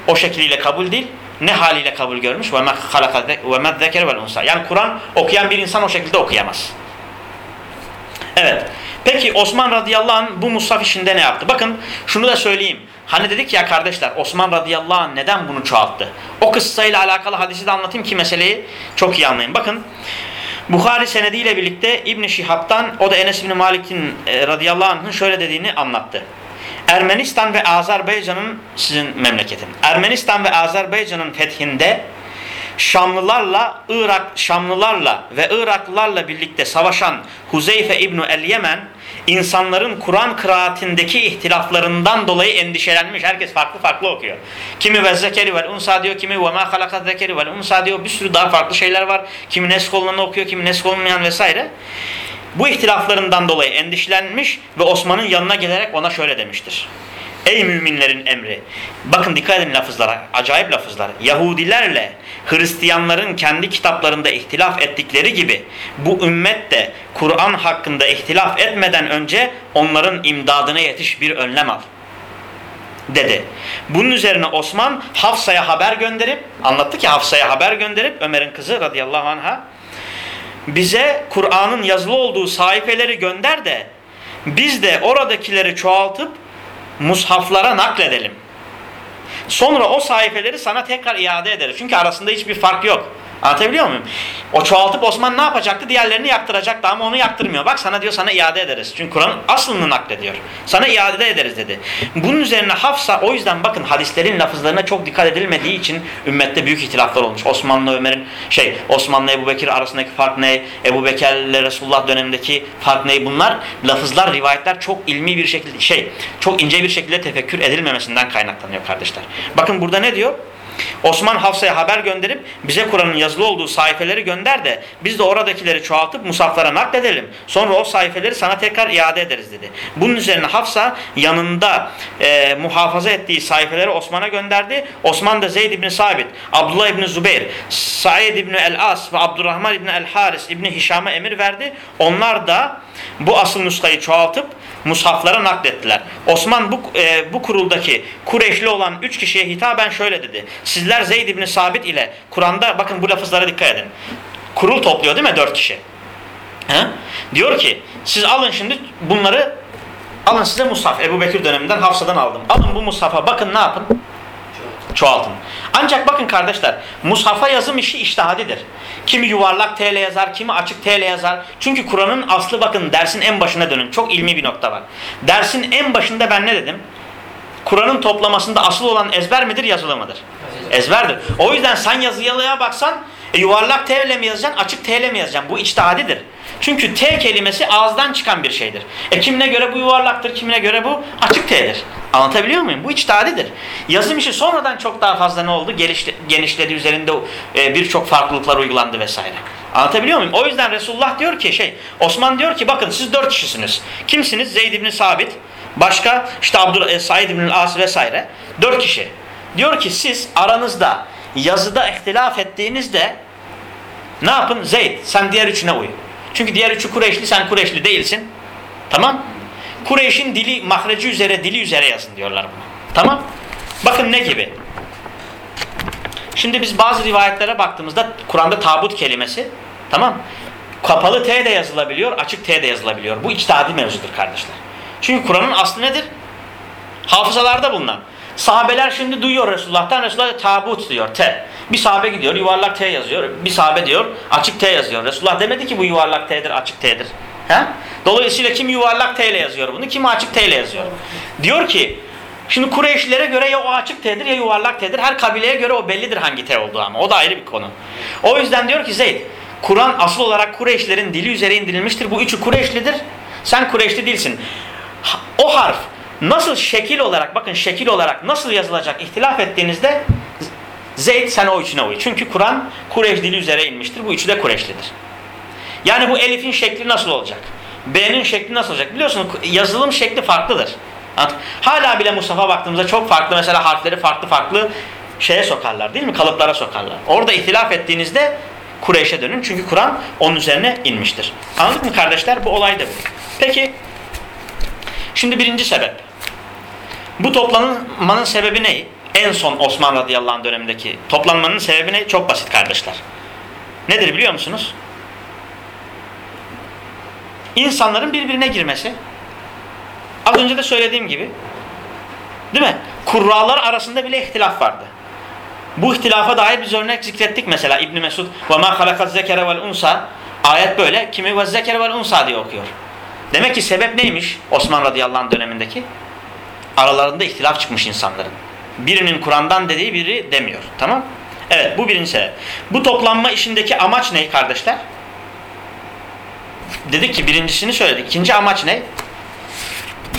o şekliyle kabul değil. Ne haliyle kabul görmüş? Zeker vel unsa. Yani Kur'an okuyan bir insan o şekilde okuyamaz. Evet. Peki Osman radıyallahu anh bu mushaf işinde ne yaptı? Bakın şunu da söyleyeyim. Hani dedik ya kardeşler Osman radıyallahu anh neden bunu çoğalttı? O kıssayla alakalı hadisi de anlatayım ki meseleyi çok iyi anlayın. Bakın Bukhari senediyle birlikte İbn Şihab'dan o da Enes bin Malik'in e, radıyallahu anh'ın şöyle dediğini anlattı. Ermenistan ve Azerbaycan'ın sizin memleketin. Ermenistan ve Azerbaycan'ın fethinde Şamlılarla Irak Şamlılarla ve Iraklılarla birlikte savaşan Huzeyfe İbnu el-Yemen insanların Kur'an kıraatindeki ihtilaflarından dolayı endişelenmiş. Herkes farklı farklı okuyor. Kimi ve zekeri vel unsa diyor, kimi ve ma halakat zekeri vel unsa diyor. Bir sürü daha farklı şeyler var. Kimi nesk olanı okuyor, kimi nesk olmayan vesaire. Bu ihtilaflarından dolayı endişelenmiş ve Osman'ın yanına gelerek ona şöyle demiştir. Ey müminlerin emri. Bakın dikkat edin lafızlara. Acayip lafızlar. Yahudilerle Hristiyanların kendi kitaplarında ihtilaf ettikleri gibi bu ümmet de Kur'an hakkında ihtilaf etmeden önce onların imdadına yetiş bir önlem al. dedi. Bunun üzerine Osman Hafsa'ya haber gönderip anlattı ki Hafsa'ya haber gönderip Ömer'in kızı radıyallahu anha bize Kur'an'ın yazılı olduğu sayfeleri gönder de biz de oradakileri çoğaltıp mushaflara nakledelim. Sonra o sayfeleri sana tekrar iade ederiz. Çünkü arasında hiçbir fark yok. Anlatabiliyor muyum? O çoğaltıp Osman ne yapacaktı? Diğerlerini yaktıracaktı ama onu yaktırmıyor. Bak sana diyor sana iade ederiz. Çünkü Kur'an aslını naklediyor. Sana iade ederiz dedi. Bunun üzerine Hafsa o yüzden bakın hadislerin lafızlarına çok dikkat edilmediği için ümmette büyük ihtilaflar olmuş. Osmanlı Ömer'in şey Osmanlı Ebu Bekir arasındaki fark ne? Ebu Bekir'le Resulullah dönemindeki fark ne? Bunlar lafızlar, rivayetler çok ilmi bir şekilde şey çok ince bir şekilde tefekkür edilmemesinden kaynaklanıyor kardeşler. Bakın burada ne diyor? Osman Hafsa'ya haber gönderip bize Kur'an'ın yazılı olduğu sayfeleri gönder de biz de oradakileri çoğaltıp musaflara nakledelim. Sonra o sayfeleri sana tekrar iade ederiz dedi. Bunun üzerine Hafsa yanında e, muhafaza ettiği sayfeleri Osman'a gönderdi. Osman da Zeyd ibn Sabit, Abdullah ibn Zubeyr, Said ibn el-As ve Abdurrahman ibn el-Haris ibn Hişam'a emir verdi. Onlar da bu asıl nuskayı çoğaltıp mushaflara naklettiler. Osman bu, e, bu kuruldaki Kureyşli olan üç kişiye hitaben şöyle dedi. Sizler Zeyd ibn Sabit ile Kur'an'da bakın bu lafızlara dikkat edin. Kurul topluyor değil mi dört kişi? He? Diyor ki siz alın şimdi bunları alın size mushaf. Ebu Bekir döneminden Hafsa'dan aldım. Alın bu mushafa bakın ne yapın? çoğaltın. Ancak bakın kardeşler mushafa yazım işi iştihadidir. Kimi yuvarlak TL yazar, kimi açık TL yazar. Çünkü Kur'an'ın aslı bakın dersin en başına dönün. Çok ilmi bir nokta var. Dersin en başında ben ne dedim? Kur'an'ın toplamasında asıl olan ezber midir, yazılı mıdır? Ezberdir. O yüzden sen yazılıya baksan e, yuvarlak T ile mi yazacaksın, açık T ile mi yazacaksın? Bu içtihadidir. Çünkü T kelimesi ağızdan çıkan bir şeydir. E kimine göre bu yuvarlaktır, kimine göre bu açık T'dir. Anlatabiliyor muyum? Bu içtihadidir. Yazım işi sonradan çok daha fazla ne oldu? Gelişti, genişledi, üzerinde e, birçok farklılıklar uygulandı vesaire. Anlatabiliyor muyum? O yüzden Resulullah diyor ki şey, Osman diyor ki bakın siz dört kişisiniz. Kimsiniz? Zeyd ibn Sabit, başka işte Abdül e, Said ibn As vesaire. Dört kişi. Diyor ki siz aranızda yazıda ihtilaf ettiğinizde ne yapın? Zeyd sen diğer üçüne uy. Çünkü diğer üçü Kureyşli sen Kureyşli değilsin. Tamam? Kureyş'in dili mahreci üzere dili üzere yazın diyorlar buna. Tamam? Bakın ne gibi? Şimdi biz bazı rivayetlere baktığımızda Kur'an'da tabut kelimesi tamam kapalı T de yazılabiliyor, açık T de yazılabiliyor. Bu içtihadi mevzudur kardeşler. Çünkü Kur'an'ın aslı nedir? Hafızalarda bulunan. Sahabeler şimdi duyuyor Resulullah'tan. Resulullah tabut diyor T. Bir sahabe gidiyor yuvarlak T yazıyor. Bir sahabe diyor açık T yazıyor. Resulullah demedi ki bu yuvarlak T'dir açık T'dir. He? Dolayısıyla kim yuvarlak T ile yazıyor bunu, kim açık T ile yazıyor. Diyor ki şimdi Kureyşlilere göre ya o açık T'dir ya yuvarlak T'dir. Her kabileye göre o bellidir hangi T olduğu ama. O da ayrı bir konu. O yüzden diyor ki Zeyd Kur'an asıl olarak Kureyşlerin dili üzere indirilmiştir. Bu üçü Kureyşlidir. Sen Kureyşli değilsin. O harf nasıl şekil olarak bakın şekil olarak nasıl yazılacak ihtilaf ettiğinizde Zeyd sen o üçüne uy. Çünkü Kur'an Kureyş dili üzere inmiştir. Bu üçü de Kureyşlidir. Yani bu elifin şekli nasıl olacak? B'nin şekli nasıl olacak? Biliyorsunuz yazılım şekli farklıdır. Hala bile Musaf'a baktığımızda çok farklı mesela harfleri farklı farklı şeye sokarlar değil mi? Kalıplara sokarlar. Orada ihtilaf ettiğinizde Kureyş'e dönün. Çünkü Kur'an onun üzerine inmiştir. Anladık mı kardeşler? Bu olay da bu. Peki şimdi birinci sebep. Bu toplanmanın sebebi ne? En son Osman radıyallahu anh dönemindeki toplanmanın sebebi ne? Çok basit kardeşler. Nedir biliyor musunuz? İnsanların birbirine girmesi. Az önce de söylediğim gibi. Değil mi? Kurralar arasında bile ihtilaf vardı. Bu ihtilafa dair biz örnek zikrettik mesela İbn Mesud ve ma halakat zekere vel unsa ayet böyle kimi ve zekere vel unsa diye okuyor. Demek ki sebep neymiş Osman radıyallahu anh dönemindeki? Aralarında ihtilaf çıkmış insanların. Birinin Kur'an'dan dediği biri demiyor. Tamam? Evet bu birinci sebep. Bu toplanma işindeki amaç ne kardeşler? Dedik ki birincisini söyledik. İkinci amaç ne?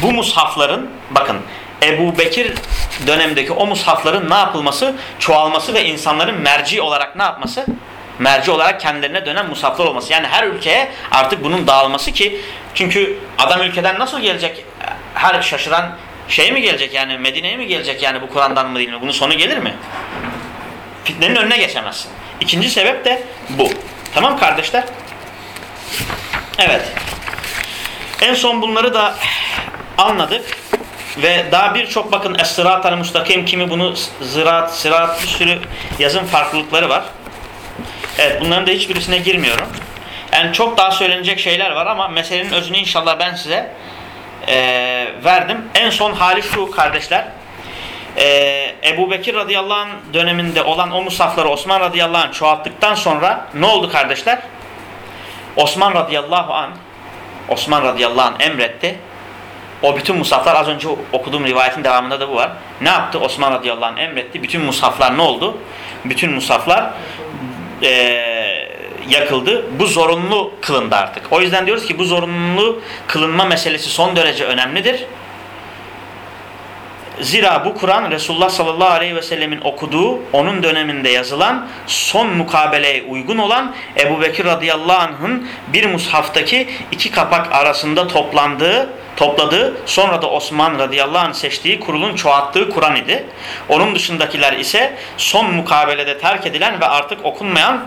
Bu mushafların bakın Ebu Bekir dönemindeki o mushafların ne yapılması? Çoğalması ve insanların merci olarak ne yapması? Merci olarak kendilerine dönen mushaflar olması. Yani her ülkeye artık bunun dağılması ki çünkü adam ülkeden nasıl gelecek? Her şaşıran şey mi gelecek yani Medine'ye mi gelecek yani bu Kur'an'dan mı değil mi? Bunun sonu gelir mi? Fitnenin önüne geçemezsin. İkinci sebep de bu. Tamam kardeşler? Evet. En son bunları da anladık. Ve daha birçok bakın Es-Sırat-ı Mustakim kimi bunu zırat, sırat bir sürü yazım farklılıkları var. Evet bunların da hiçbirisine girmiyorum. Yani çok daha söylenecek şeyler var ama meselenin özünü inşallah ben size eee, verdim. En son hali şu kardeşler. Eee Ebu Bekir radıyallahu anh döneminde olan o musafları Osman radıyallahu anh çoğalttıktan sonra ne oldu kardeşler? Osman radıyallahu anh Osman radıyallahu anh emretti. O bütün musaflar az önce okuduğum rivayetin devamında da bu var. Ne yaptı? Osman radıyallahu anh emretti. Bütün musaflar ne oldu? Bütün musaflar eee, yakıldı. Bu zorunlu kılındı artık. O yüzden diyoruz ki bu zorunlu kılınma meselesi son derece önemlidir. Zira bu Kur'an Resulullah sallallahu aleyhi ve sellemin okuduğu, onun döneminde yazılan, son mukabeleye uygun olan Ebu Bekir radıyallahu anh'ın bir mushaftaki iki kapak arasında toplandığı, topladığı, sonra da Osman radıyallahu anh seçtiği kurulun çoğalttığı Kur'an idi. Onun dışındakiler ise son mukabelede terk edilen ve artık okunmayan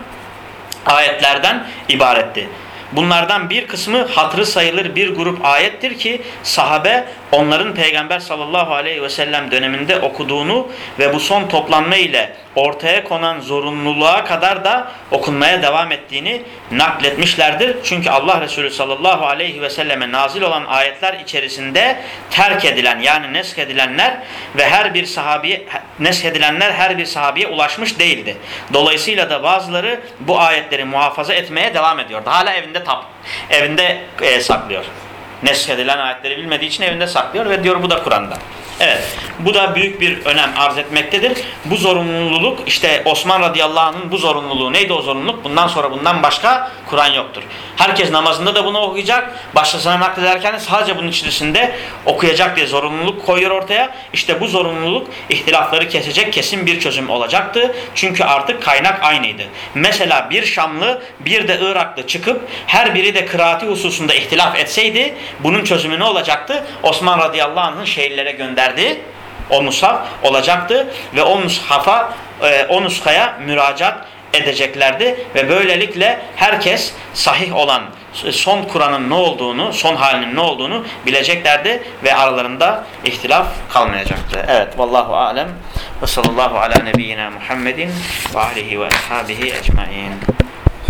ayetlerden ibaretti. Bunlardan bir kısmı hatırı sayılır bir grup ayettir ki sahabe onların Peygamber sallallahu aleyhi ve sellem döneminde okuduğunu ve bu son toplanma ile ortaya konan zorunluluğa kadar da okunmaya devam ettiğini nakletmişlerdir. Çünkü Allah Resulü sallallahu aleyhi ve selleme nazil olan ayetler içerisinde terk edilen yani nesk edilenler ve her bir sahabiye nesk edilenler her bir sahabiye ulaşmış değildi. Dolayısıyla da bazıları bu ayetleri muhafaza etmeye devam ediyordu. Hala evinde tap, evinde e, saklıyor. Nesk edilen ayetleri bilmediği için evinde saklıyor ve diyor bu da Kur'an'da. Evet. Bu da büyük bir önem arz etmektedir. Bu zorunluluk işte Osman radıyallahu anh'ın bu zorunluluğu neydi o zorunluluk? Bundan sonra bundan başka Kur'an yoktur. Herkes namazında da bunu okuyacak. Başkasına naklederken sadece bunun içerisinde okuyacak diye zorunluluk koyuyor ortaya. İşte bu zorunluluk ihtilafları kesecek kesin bir çözüm olacaktı. Çünkü artık kaynak aynıydı. Mesela bir Şamlı bir de Iraklı çıkıp her biri de kıraati hususunda ihtilaf etseydi bunun çözümü ne olacaktı? Osman radıyallahu anh'ın şehirlere gönderdiği o mushaf olacaktı ve o mushafa e, o nuskaya müracaat edeceklerdi ve böylelikle herkes sahih olan son Kur'an'ın ne olduğunu, son halinin ne olduğunu bileceklerdi ve aralarında ihtilaf kalmayacaktı. Evet, vallahu alem ve sallallahu ala nebiyyina Muhammedin ve alihi ve ashabihi ecmaîn.